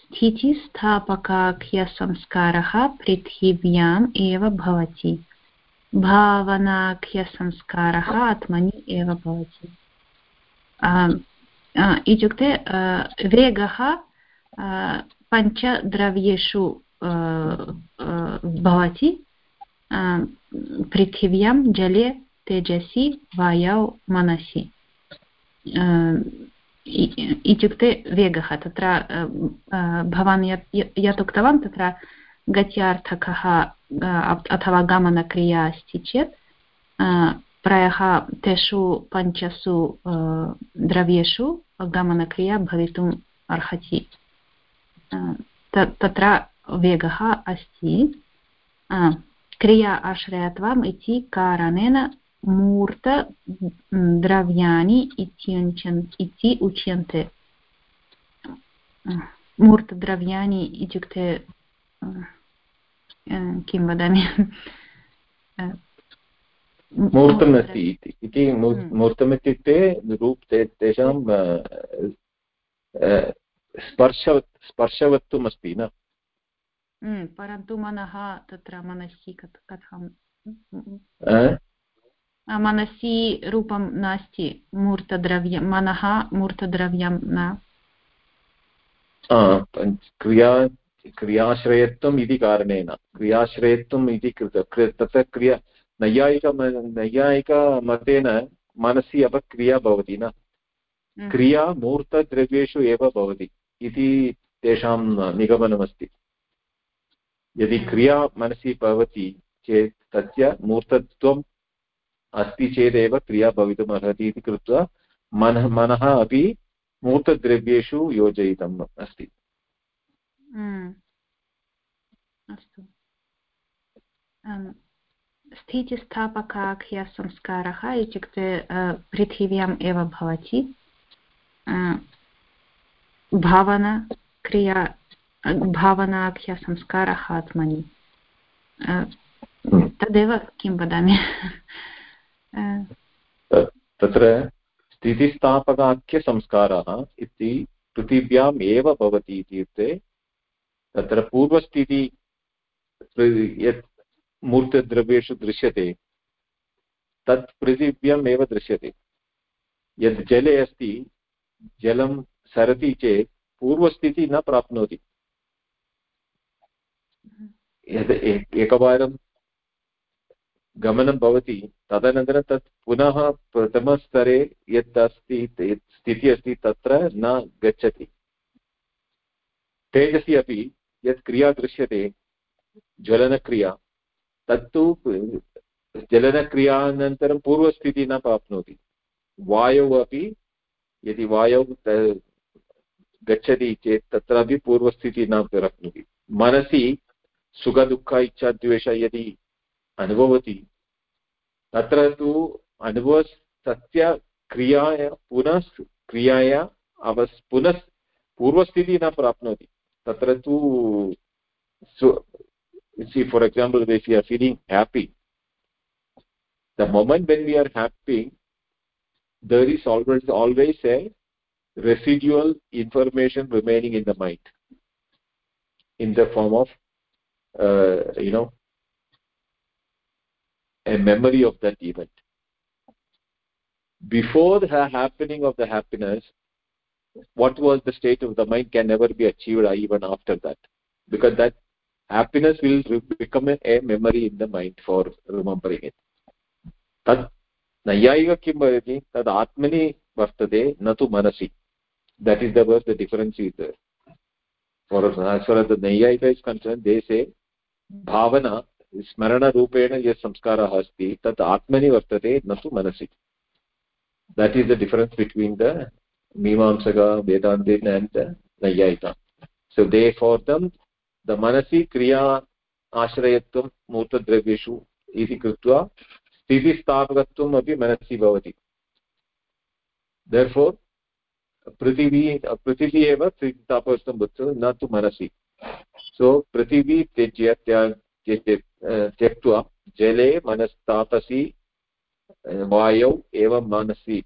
स्थितिस्थापकाख्यसंस्कारः पृथिव्याम् एव भवति भावनाख्यसंस्कारः आत्मनि एव भवति इत्युक्ते वेगः पञ्चद्रव्येषु भवति पृथिव्यां जले तेजसि वायौ मनसि इत्युक्ते वेगः तत्र भवान् यत् यत् उक्तवान् तत्र गत्यार्थकः अथवा गमनक्रिया अस्ति चेत् प्रायः तेषु पञ्चसु द्रव्येषु गमनक्रिया भवितुम् अर्हति तत्र वेगः अस्ति क्रिया आश्रयत्वम् इति कारणेन मूर्त द्रव्याणि इत्युच्यन् इति उच्यन्ते मूर्तद्रव्याणि इत्युक्ते किं वदामि मूर्तमस्ति इति मूर्तम् इत्युक्ते रूप तेषां स्पर्श स्पर्शवत्वम् अस्ति न परन्तु मनः तत्र मनसि कथं मनसि रूपं नास्ति मूर्तद्रव्यं मनः मूर्तद्रव्यं न क्रिया क्रियाश्रयत्वम् इति कारणेन क्रियाश्रयत्वम् इति कृत तत्र क्रिया नैयायिक नैयायिकमतेन मनसि एव क्रिया भवति न क्रिया मूर्तद्रव्येषु एव भवति इति तेषां निगमनमस्ति यदि क्रिया मनसि भवति चेत् तस्य मूर्तत्वम् अस्ति चेदेव क्रिया भवितुम् अर्हति इति कृत्वा मनः मनः अपि मूर्तद्रव्येषु योजयितम् अस्ति। अस्तु। स्थितिस्थापकाख्यसंस्कारः इत्युक्ते पृथिव्याम् एव भवति। भावना क्रिया भावनाख्यसंस्कारः आत्मनि। तदेव किं वदामि? तत्र स्थितिस्थापकाख्यसंस्कारः इति पृथिव्याम् एव भवति इत्युक्ते तत्र पूर्वस्थिति यत् मूर्तद्रव्येषु दृश्यते, तत् पृथिव्यम् एव दृश्यते। यद् जले अस्ति, जलं सरति चेत् पूर्वस्थितिः न प्राप्नोति। यद् एकवारं गमनं भवति, तदनन्तरं तत् पुनः प्रथमस्तरे यत् अस्ति यत् स्थितिः अस्ति, तत्र न गच्छति। तेजसि अपि यत् क्रिया दृश्यते, ज्वलनक्रिया, तत्तु जलनक्रियानन्तरं पूर्वस्थितिः न प्राप्नोति। वायौ अपि, यदि वायौ गच्छति चेत् तत्रापि पूर्वस्थितिः न प्राप्नोति। मनसि सुखदुःख, इच्छाद्वेष, यदि अनुभवति तत्र तु अनुभव तस्य क्रियाया पुनः क्रियाया अवस् पुनः पूर्वस्थितिः न प्राप्नोति तत्र तु see for example if you are feeling happy the moment when we are happy there is always always a residual information remaining in the mind in the form of uh, you know a memory of that event before the happening of the happiness what was the state of the mind can never be achieved even after that because that happiness will become a memory in the mind for remembering it तत् नैयायिक किं वदति तद् आत्मनि वर्तते न तु मनसि that is the word the difference is there for as far as the naiyayika is concerned they say bhavana स्मरणरूपेण यत् संस्कारः अस्ति, तत् आत्मनि वर्तते, न तु मनसि। Is the difference between the mimamsaka vedantin and the naiyayika so, they, for them, the manasi kriya आश्रयत्वं मूर्तद्रव्येषु इति कृत्वा, स्थितिस्थापकत्वम् अपि मनसि भवति। Therefore, पृथिवी पृथिवी एव स्थितिस्थापकत्वं भवतु न तु मनसि। सो पृथिवी त्यज्य त्यक्त्वा जले मनस्तापसि वायौ एवं मनसि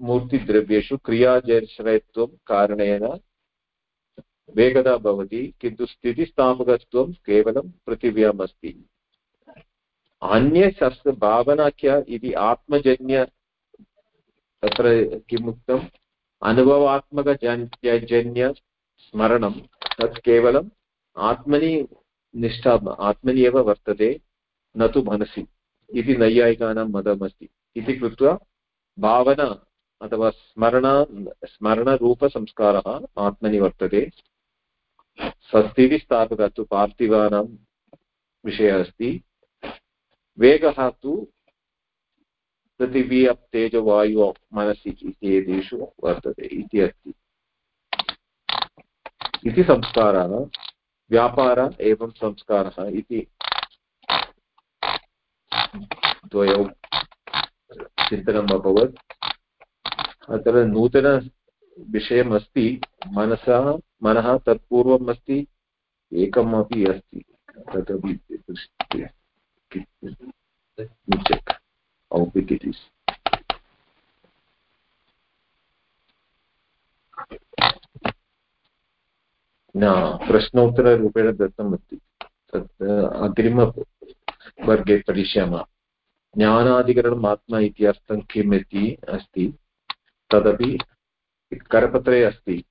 मूर्तिद्रव्येषु क्रियाजश्रयत्वं कारणेन वेगता भवति, किन्तु स्थितिस्थापकत्वं केवलं पृथिव्याम् अस्ति अन्यशास्त्र भावनाख्या इति आत्मजन्य तत्र किम् उक्तम् अनुभवात्मकजन्य स्मरणं तत् केवलम् आत्मनि निष्ठा आत्मनि एव वर्तते, न तु मनसि इति नैयायिकानां मतमस्ति इति कृत्वा भावना अथवा स्मरण, स्मरणरूपसंस्कारः आत्मनि वर्तते। सस्थितिस्थापकः तु पार्थिवानां विषयः अस्ति। वेगः तु पृथिवी अप् तेजवायु मनसि इत्येतेषु वर्तते इति अस्ति। इति संस्कारः व्यापार एवं संस्कारः इति द्वयौ चिन्तनम् अभवत्। अत्र नूतनविषयम् अस्ति, मनसः, मनः तत्पूर्वम् अस्ति, एकम् अपि अस्ति। तदपि check how big it is न प्रश्नोत्तररूपेण दत्तम् अस्ति। तत् अग्रिमवर्गे पठिष्यामः। ज्ञानाधिकरणम् आत्मा इति अर्थं किम् इति अस्ति। तदपि करपत्रे अस्ति।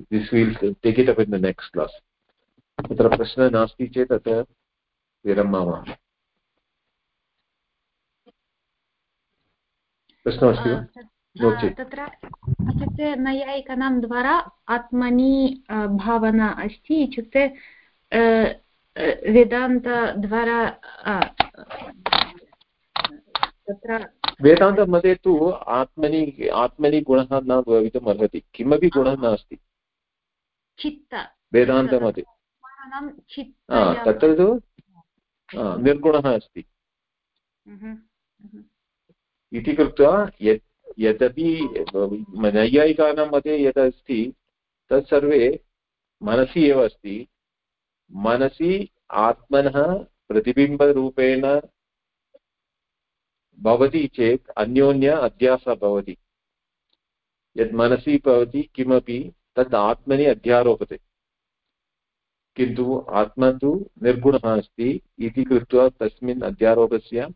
This will take it up in the next class तत्र प्रश्नः नास्ति चेत् तत्र विरमामः। प्रश्नमस्ति वा? तत्र इत्युक्ते नैयायिकानां द्वारा आत्मनि भावना अस्ति इत्युक्ते वेदान्तद्वारा तत्र वेदान्तमध्ये तु आत्मनि आत्मनि गुणः न भवितुम् अर्हति किमपि गुणः नास्ति चित्त वेदान्तमध्ये तत्र तु? निर्गुणः अस्ति। इति कृत्वा यत् यदपि नैयायिकानां मध्ये यदस्ति तत् सर्वे मनसि एव अस्ति। मनसि आत्मनः प्रतिबिम्बरूपेण भवति चेत् अन्योन्य अध्यासः भवति। यत् मनसि भवति किमपि तत् आत्मनि अध्यारोपते। किन्तु आत्मा तु निर्गुणः अस्ति इति कृत्वा तस्मिन् अध्यारोपस्य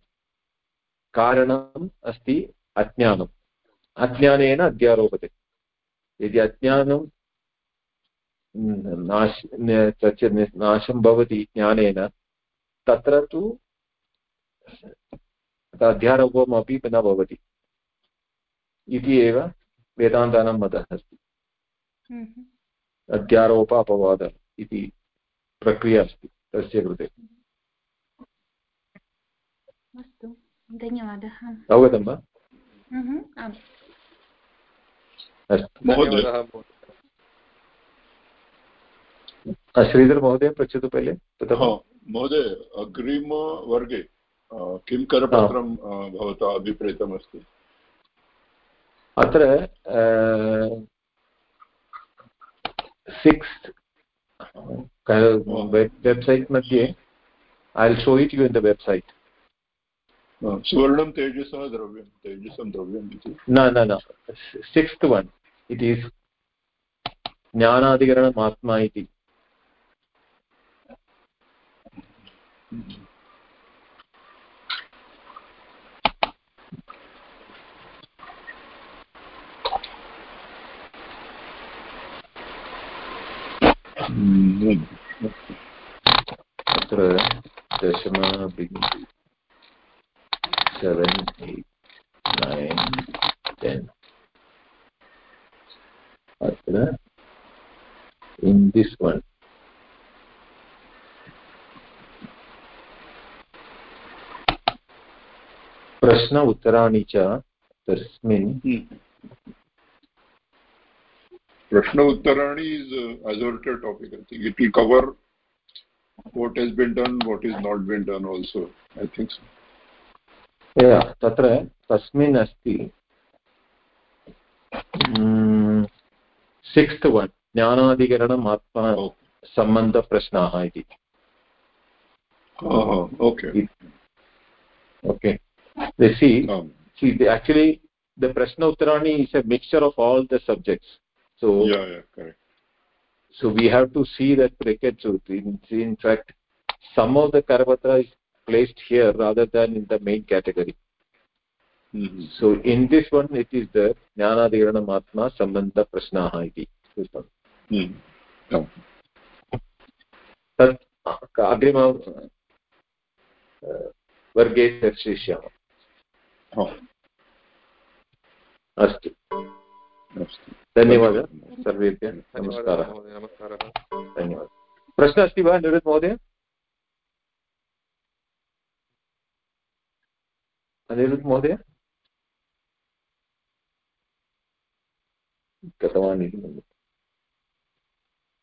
कारणम् अस्ति अज्ञानम्। अज्ञानेन अध्यारोपते यदि अज्ञानं नाश तस्य नाशं भवति ज्ञानेन तत्र तु अध्यारोपमपि न भवति इति एव वेदान्तानां मतः अस्ति अध्यारोप अपवादः इति प्रक्रिया अस्ति तस्य कृते धन्यवादः अवगतं वा? श्रीधर महोदय। पृच्छतु पहिले ततः महोदय अग्रिमवर्गे किं करपत्रं भवता अभिप्रेतमस्ति? अत्र सिक्स् वेब्सैट् मध्ये I will show it you in the website सुवर्णं तेजसः द्रव्यं तेजसं द्रव्यम् इति न न न सिक्स्त् वन् इट् ఈस् ज्ञानाधिकरणमात्मा इति तत्र दशम बिन्दु seven, eight, nine, ten. After in this one. प्रश्न उत्तराणि च तस्मिन् प्रश्न उत्तराणि is uh, isolated topic i think it will cover what has been done what is not been done also i think so तत्र तस्मिन् अस्ति सिक्स्त् वन् ज्ञानाधिकरणम् आत्मसम्बन्धप्रश्नाः इति। ओके। Actually the um. प्रश्न उत्तराणि is a mixture of all the subjects so so we have to see that cricket in fact some of the कर्वत्र is placed here rather than in the main category mm -hmm. so in this one it is the jnanadiranam atma sambandha prashnaah iti this one mm -hmm. तत् अग्रिम वर्गे चर्चयिष्यामः अस्तु धन्यवादः सर्वेभ्यः नमस्कारः नमस्कारः धन्यवादः प्रश्नः अस्ति वा निरुद् महोदय अनिरुद्ध महोदय? गतवान् इति